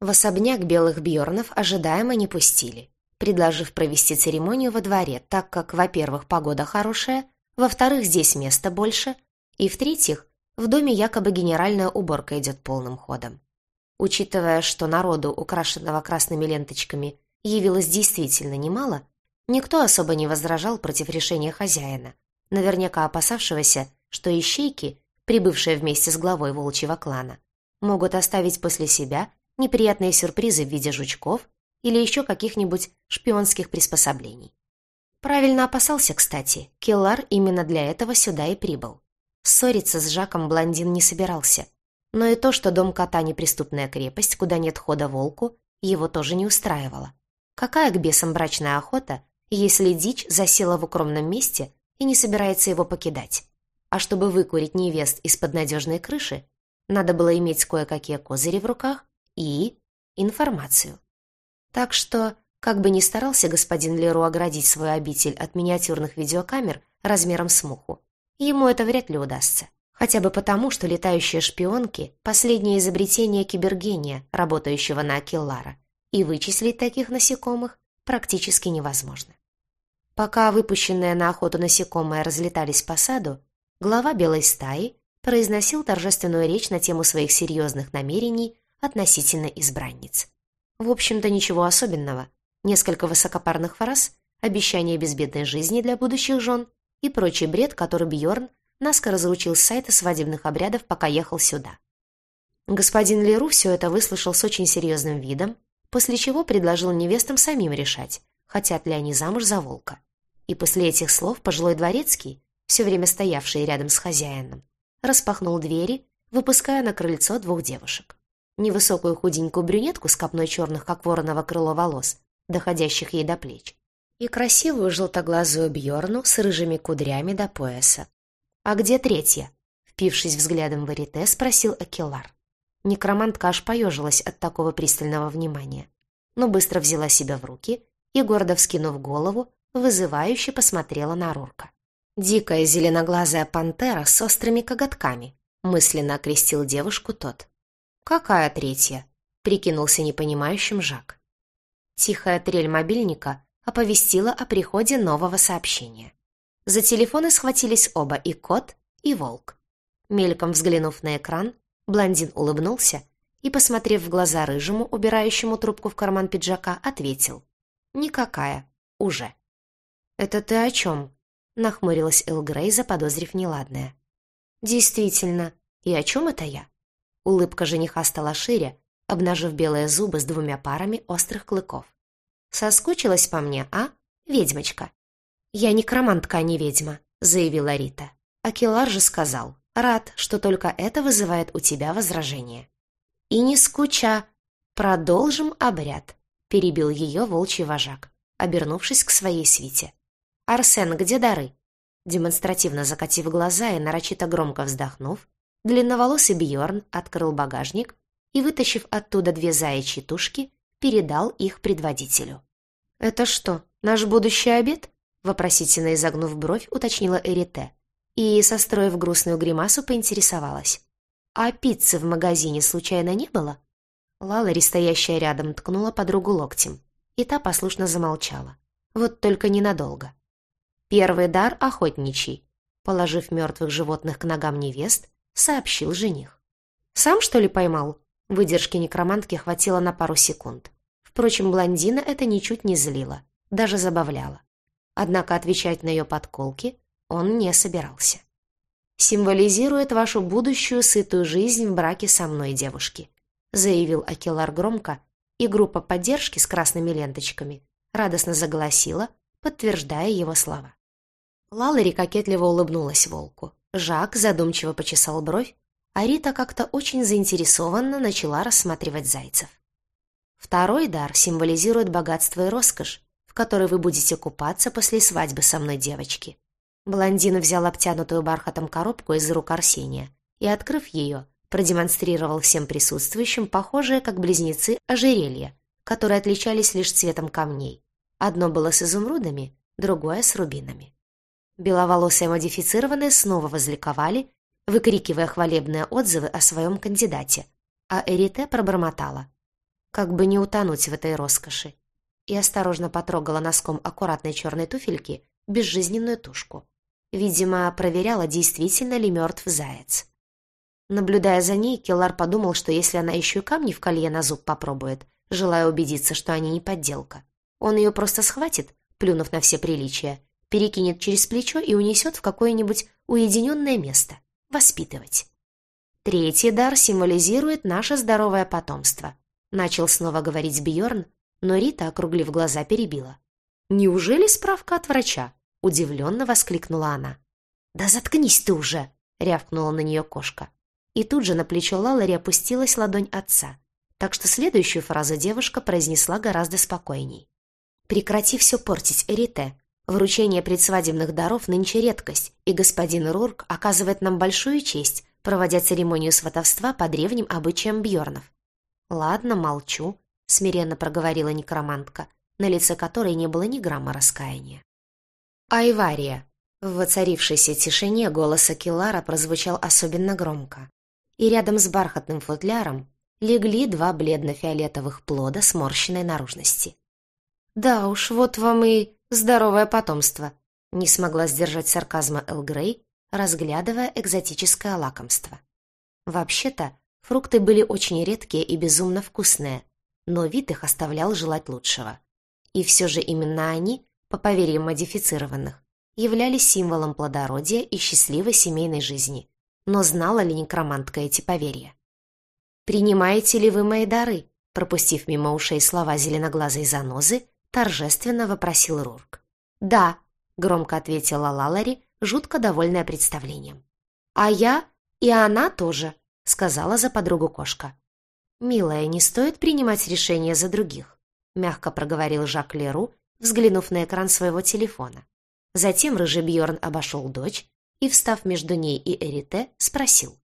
В особняк белых Бьорнов ожидаемо не пустили предложив провести церемонию во дворе, так как, во-первых, погода хорошая, во-вторых, здесь места больше, и, в-третьих, в доме якобы генеральная уборка идет полным ходом. Учитывая, что народу, украшенного красными ленточками, явилось действительно немало, Никто особо не возражал против решения хозяина, наверняка опасавшегося, что ищейки, прибывшие вместе с главой волчьего клана, могут оставить после себя неприятные сюрпризы в виде жучков или еще каких-нибудь шпионских приспособлений. Правильно опасался, кстати, Келлар именно для этого сюда и прибыл. Ссориться с Жаком блондин не собирался, но и то, что дом кота — неприступная крепость, куда нет хода волку, его тоже не устраивало. Какая к бесам брачная охота, если дичь засела в укромном месте и не собирается его покидать? А чтобы выкурить невест из-под надежной крыши, надо было иметь кое-какие козыри в руках и информацию. Так что, как бы ни старался господин Леру оградить свой обитель от миниатюрных видеокамер размером с муху, ему это вряд ли удастся. Хотя бы потому, что летающие шпионки — последнее изобретение кибергения, работающего на Акеллара, и вычислить таких насекомых практически невозможно. Пока выпущенные на охоту насекомые разлетались по саду, глава белой стаи произносил торжественную речь на тему своих серьезных намерений относительно избранниц. В общем-то, ничего особенного. Несколько высокопарных фраз, обещание безбедной жизни для будущих жен и прочий бред, который Бьорн наскоро заучил с сайта свадебных обрядов, пока ехал сюда. Господин Леру все это выслушал с очень серьезным видом, после чего предложил невестам самим решать, хотят ли они замуж за волка. И после этих слов пожилой дворецкий, все время стоявший рядом с хозяином, распахнул двери, выпуская на крыльцо двух девушек. Невысокую худенькую брюнетку с копной черных, как вороново крыло волос, доходящих ей до плеч, и красивую желтоглазую Бьорну с рыжими кудрями до пояса. «А где третья?» Впившись взглядом в Арите, спросил Акелар. Некромантка аж поежилась от такого пристального внимания, но быстро взяла себя в руки и, гордо вскинув голову, вызывающе посмотрела на Рурка. «Дикая зеленоглазая пантера с острыми коготками», мысленно окрестил девушку тот. «Какая третья?» — прикинулся непонимающим Жак. Тихая трель мобильника оповестила о приходе нового сообщения. За телефоны схватились оба и кот, и волк. Мельком взглянув на экран, блондин улыбнулся и, посмотрев в глаза рыжему, убирающему трубку в карман пиджака, ответил. «Никакая. Уже». «Это ты о чем?» — нахмурилась Эл Грей, заподозрив неладное. «Действительно. И о чем это я?» Улыбка жениха стала шире, обнажив белые зубы с двумя парами острых клыков. «Соскучилась по мне, а, ведьмочка?» «Я некромантка, а не ведьма», — заявила Рита. Акилар же сказал, «Рад, что только это вызывает у тебя возражение». «И не скуча. Продолжим обряд», — перебил ее волчий вожак, обернувшись к своей свите. «Арсен, где дары?» Демонстративно закатив глаза и нарочито громко вздохнув, длинноволосый Бьорн открыл багажник и, вытащив оттуда две заячьи тушки, передал их предводителю. «Это что, наш будущий обед?» Вопросительно изогнув бровь, уточнила Эрите. И, состроив грустную гримасу, поинтересовалась. «А пиццы в магазине случайно не было?» Лалари, стоящая рядом, ткнула подругу локтем. И та послушно замолчала. Вот только ненадолго. Первый дар охотничий. Положив мертвых животных к ногам невест, сообщил жених. «Сам, что ли, поймал?» Выдержки некромантки хватило на пару секунд. Впрочем, блондина это ничуть не злило, даже забавляло. Однако отвечать на ее подколки он не собирался. «Символизирует вашу будущую сытую жизнь в браке со мной, девушки», заявил Акелар громко, и группа поддержки с красными ленточками радостно заголосила, подтверждая его слова. Лалари кокетливо улыбнулась волку. Жак задумчиво почесал бровь, а Рита как-то очень заинтересованно начала рассматривать зайцев. Второй дар символизирует богатство и роскошь, в которой вы будете купаться после свадьбы со мной, девочки». Блондин взял обтянутую бархатом коробку из рук Арсения и, открыв ее, продемонстрировал всем присутствующим похожие, как близнецы, ожерелья, которые отличались лишь цветом камней. Одно было с изумрудами, другое с рубинами. Беловолосые модифицированные снова возликовали, выкрикивая хвалебные отзывы о своем кандидате, а Эрите пробормотала. Как бы не утонуть в этой роскоши и осторожно потрогала носком аккуратной черной туфельки безжизненную тушку. Видимо, проверяла, действительно ли мертв заяц. Наблюдая за ней, Келлар подумал, что если она еще и камни в колье на зуб попробует, желая убедиться, что они не подделка, он ее просто схватит, плюнув на все приличия, перекинет через плечо и унесет в какое-нибудь уединенное место. Воспитывать. Третий дар символизирует наше здоровое потомство. Начал снова говорить Бьорн, но Рита, округлив глаза, перебила. «Неужели справка от врача?» — удивленно воскликнула она. «Да заткнись ты уже!» — рявкнула на нее кошка. И тут же на плечо Лалари опустилась ладонь отца, так что следующую фразу девушка произнесла гораздо спокойней. «Прекрати все портить, Эрите. Вручение предсвадебных даров нынче редкость, и господин Рурк оказывает нам большую честь, проводя церемонию сватовства по древним обычаям Бьорнов. «Ладно, молчу», — смиренно проговорила некромантка, на лице которой не было ни грамма раскаяния. «Айвария!» В воцарившейся тишине голос Акилара прозвучал особенно громко. И рядом с бархатным футляром легли два бледно-фиолетовых плода сморщенной наружности. «Да уж, вот вам и здоровое потомство», — не смогла сдержать сарказма Эл Грей, разглядывая экзотическое лакомство. Вообще-то, фрукты были очень редкие и безумно вкусные, но вид их оставлял желать лучшего. И все же именно они, по поверьям модифицированных, являлись символом плодородия и счастливой семейной жизни. Но знала ли некромантка эти поверья? «Принимаете ли вы мои дары?» Пропустив мимо ушей слова зеленоглазой занозы, торжественно вопросил Рурк. «Да», — громко ответила Лалари, жутко довольная представлением. «А я и она тоже», — сказала за подругу кошка. «Милая, не стоит принимать решения за других», — мягко проговорил Жак Леру, взглянув на экран своего телефона. Затем рыжий Бьорн обошел дочь и, встав между ней и Эрите, спросил.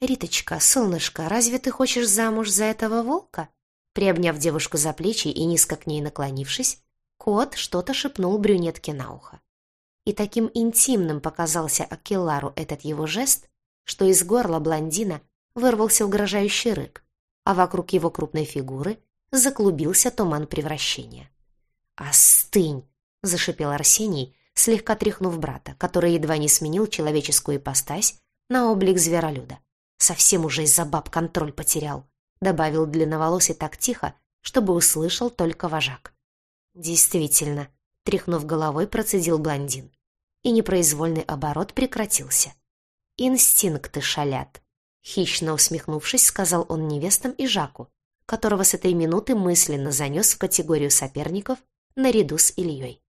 «Риточка, солнышко, разве ты хочешь замуж за этого волка?» Приобняв девушку за плечи и низко к ней наклонившись, кот что-то шепнул брюнетке на ухо. И таким интимным показался Акеллару этот его жест, что из горла блондина вырвался угрожающий рык, а вокруг его крупной фигуры заклубился туман превращения. «Остынь!» — зашипел Арсений, слегка тряхнув брата, который едва не сменил человеческую ипостась на облик зверолюда. «Совсем уже из-за баб контроль потерял», — добавил длинноволосый так тихо, чтобы услышал только вожак. «Действительно», тряхнув головой, процедил блондин. И непроизвольный оборот прекратился. «Инстинкты шалят», — хищно усмехнувшись, сказал он невестам и Жаку, которого с этой минуты мысленно занес в категорию соперников наряду с Ильей.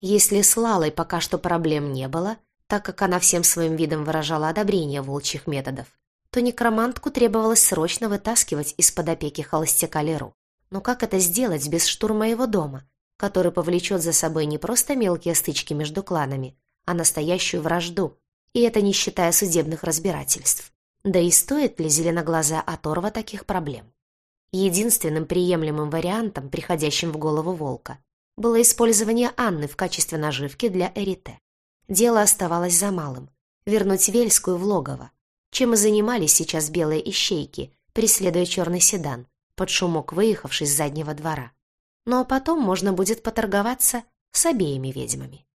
Если с Лалой пока что проблем не было, так как она всем своим видом выражала одобрение волчьих методов, то некромантку требовалось срочно вытаскивать из-под опеки холостяка Леру. Но как это сделать без штурма его дома, который повлечет за собой не просто мелкие стычки между кланами, а настоящую вражду, и это не считая судебных разбирательств. Да и стоит ли зеленоглазая оторва таких проблем? Единственным приемлемым вариантом, приходящим в голову волка, было использование Анны в качестве наживки для Эрите. Дело оставалось за малым — вернуть Вельскую в логово, чем и занимались сейчас белые ищейки, преследуя черный седан, под шумок выехавший с заднего двора ну а потом можно будет поторговаться с обеими ведьмами.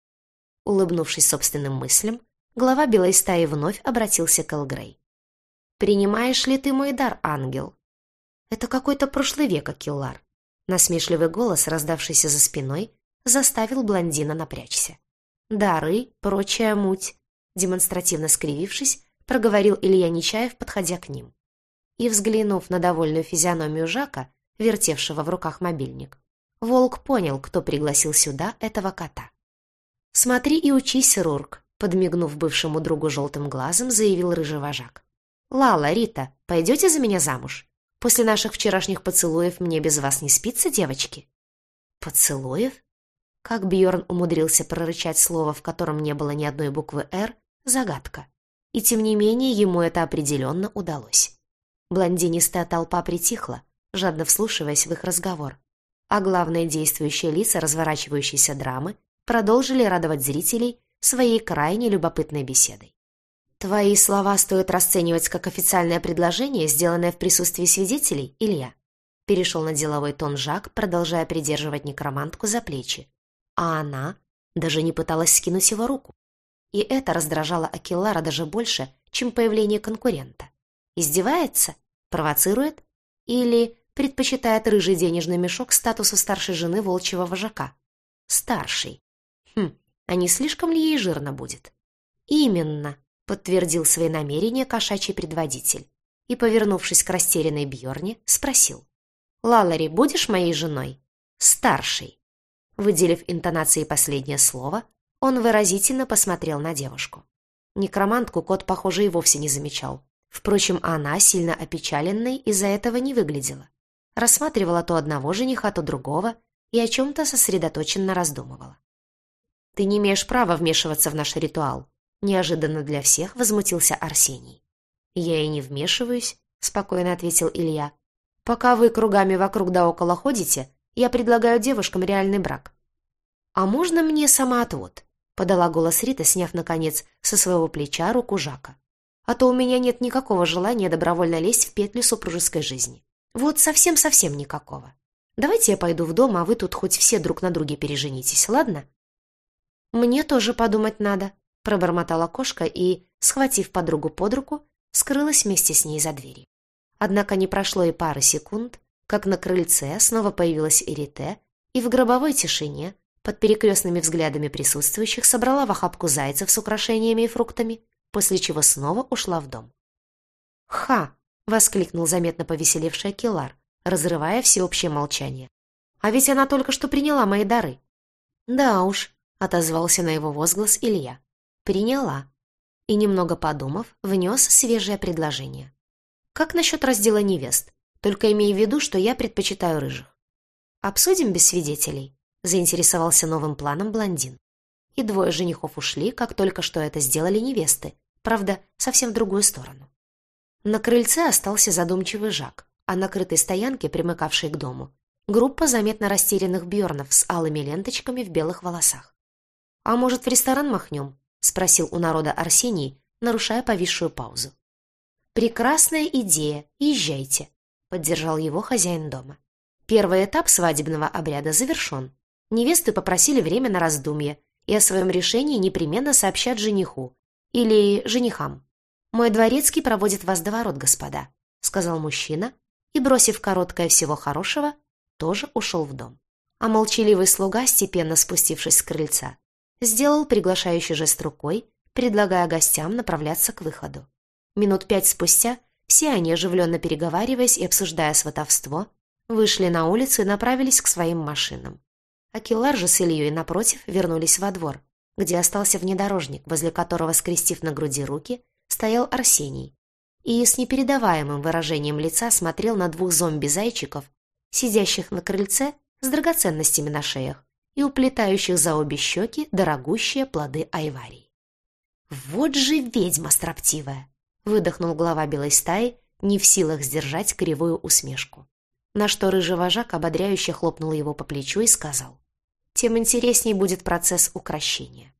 Улыбнувшись собственным мыслям, глава белой стаи вновь обратился к Элгрей. «Принимаешь ли ты мой дар, ангел?» «Это какой-то прошлый век, Акиллар». Насмешливый голос, раздавшийся за спиной, заставил блондина напрячься. «Дары, прочая муть», демонстративно скривившись, проговорил Илья Нечаев, подходя к ним. И, взглянув на довольную физиономию Жака, вертевшего в руках мобильник, Волк понял, кто пригласил сюда этого кота. «Смотри и учись, Рурк», — подмигнув бывшему другу желтым глазом, заявил рыжий вожак. «Лала, Рита, пойдете за меня замуж? После наших вчерашних поцелуев мне без вас не спится, девочки?» «Поцелуев?» Как Бьорн умудрился прорычать слово, в котором не было ни одной буквы «Р», загадка. И тем не менее ему это определенно удалось. Блондинистая толпа притихла, жадно вслушиваясь в их разговор а главные действующие лица разворачивающейся драмы продолжили радовать зрителей своей крайне любопытной беседой. «Твои слова стоит расценивать как официальное предложение, сделанное в присутствии свидетелей, Илья?» Перешел на деловой тон Жак, продолжая придерживать некромантку за плечи. А она даже не пыталась скинуть его руку. И это раздражало Акеллара даже больше, чем появление конкурента. Издевается? Провоцирует? Или предпочитает рыжий денежный мешок статусу старшей жены волчьего вожака. Старший. Хм, а не слишком ли ей жирно будет? Именно, подтвердил свои намерения кошачий предводитель и, повернувшись к растерянной Бьорне, спросил. «Лалари, будешь моей женой?» «Старшей». Выделив интонацией последнее слово, он выразительно посмотрел на девушку. Некромантку кот, похоже, и вовсе не замечал. Впрочем, она, сильно опечаленной, из-за этого не выглядела. Рассматривала то одного жениха, то другого и о чем-то сосредоточенно раздумывала. «Ты не имеешь права вмешиваться в наш ритуал», неожиданно для всех возмутился Арсений. «Я и не вмешиваюсь», — спокойно ответил Илья. «Пока вы кругами вокруг да около ходите, я предлагаю девушкам реальный брак». «А можно мне самоотвод?» — подала голос Рита, сняв, наконец, со своего плеча руку Жака. «А то у меня нет никакого желания добровольно лезть в петлю супружеской жизни. Вот совсем-совсем никакого. Давайте я пойду в дом, а вы тут хоть все друг на друге переженитесь, ладно?» «Мне тоже подумать надо», — пробормотала кошка и, схватив подругу под руку, скрылась вместе с ней за дверью. Однако не прошло и пары секунд, как на крыльце снова появилась Ирите, и в гробовой тишине, под перекрестными взглядами присутствующих, собрала в охапку зайцев с украшениями и фруктами, после чего снова ушла в дом. «Ха!» — воскликнул заметно повеселевший Акилар, разрывая всеобщее молчание. «А ведь она только что приняла мои дары». «Да уж», — отозвался на его возглас Илья. «Приняла и, немного подумав, внес свежее предложение. «Как насчет раздела невест? Только имей в виду, что я предпочитаю рыжих». «Обсудим без свидетелей», — заинтересовался новым планом блондин. И двое женихов ушли, как только что это сделали невесты, правда, совсем в другую сторону. На крыльце остался задумчивый Жак, а на крытой стоянке, примыкавшей к дому, группа заметно растерянных бьернов с алыми ленточками в белых волосах. «А может, в ресторан махнем?» — спросил у народа Арсений, нарушая повисшую паузу. «Прекрасная идея, езжайте», — поддержал его хозяин дома. Первый этап свадебного обряда завершен. Невесты попросили время на раздумье и о своем решении непременно сообщат жениху или женихам. «Мой дворецкий проводит вас до ворот, господа», — сказал мужчина и, бросив короткое всего хорошего, тоже ушел в дом. А молчаливый слуга, степенно спустившись с крыльца, сделал приглашающий жест рукой, предлагая гостям направляться к выходу. Минут пять спустя все они, оживленно переговариваясь и обсуждая сватовство, вышли на улицу и направились к своим машинам. Акилар же с Ильей, напротив, вернулись во двор, где остался внедорожник, возле которого, скрестив на груди руки, стоял Арсений и с непередаваемым выражением лица смотрел на двух зомби-зайчиков, сидящих на крыльце с драгоценностями на шеях, и уплетающих за обе щеки дорогущие плоды айварий. «Вот же ведьма строптивая!» — выдохнул глава белой стаи, не в силах сдержать кривую усмешку. На что рыжий вожак ободряюще хлопнул его по плечу и сказал, «Тем интересней будет процесс укрощения».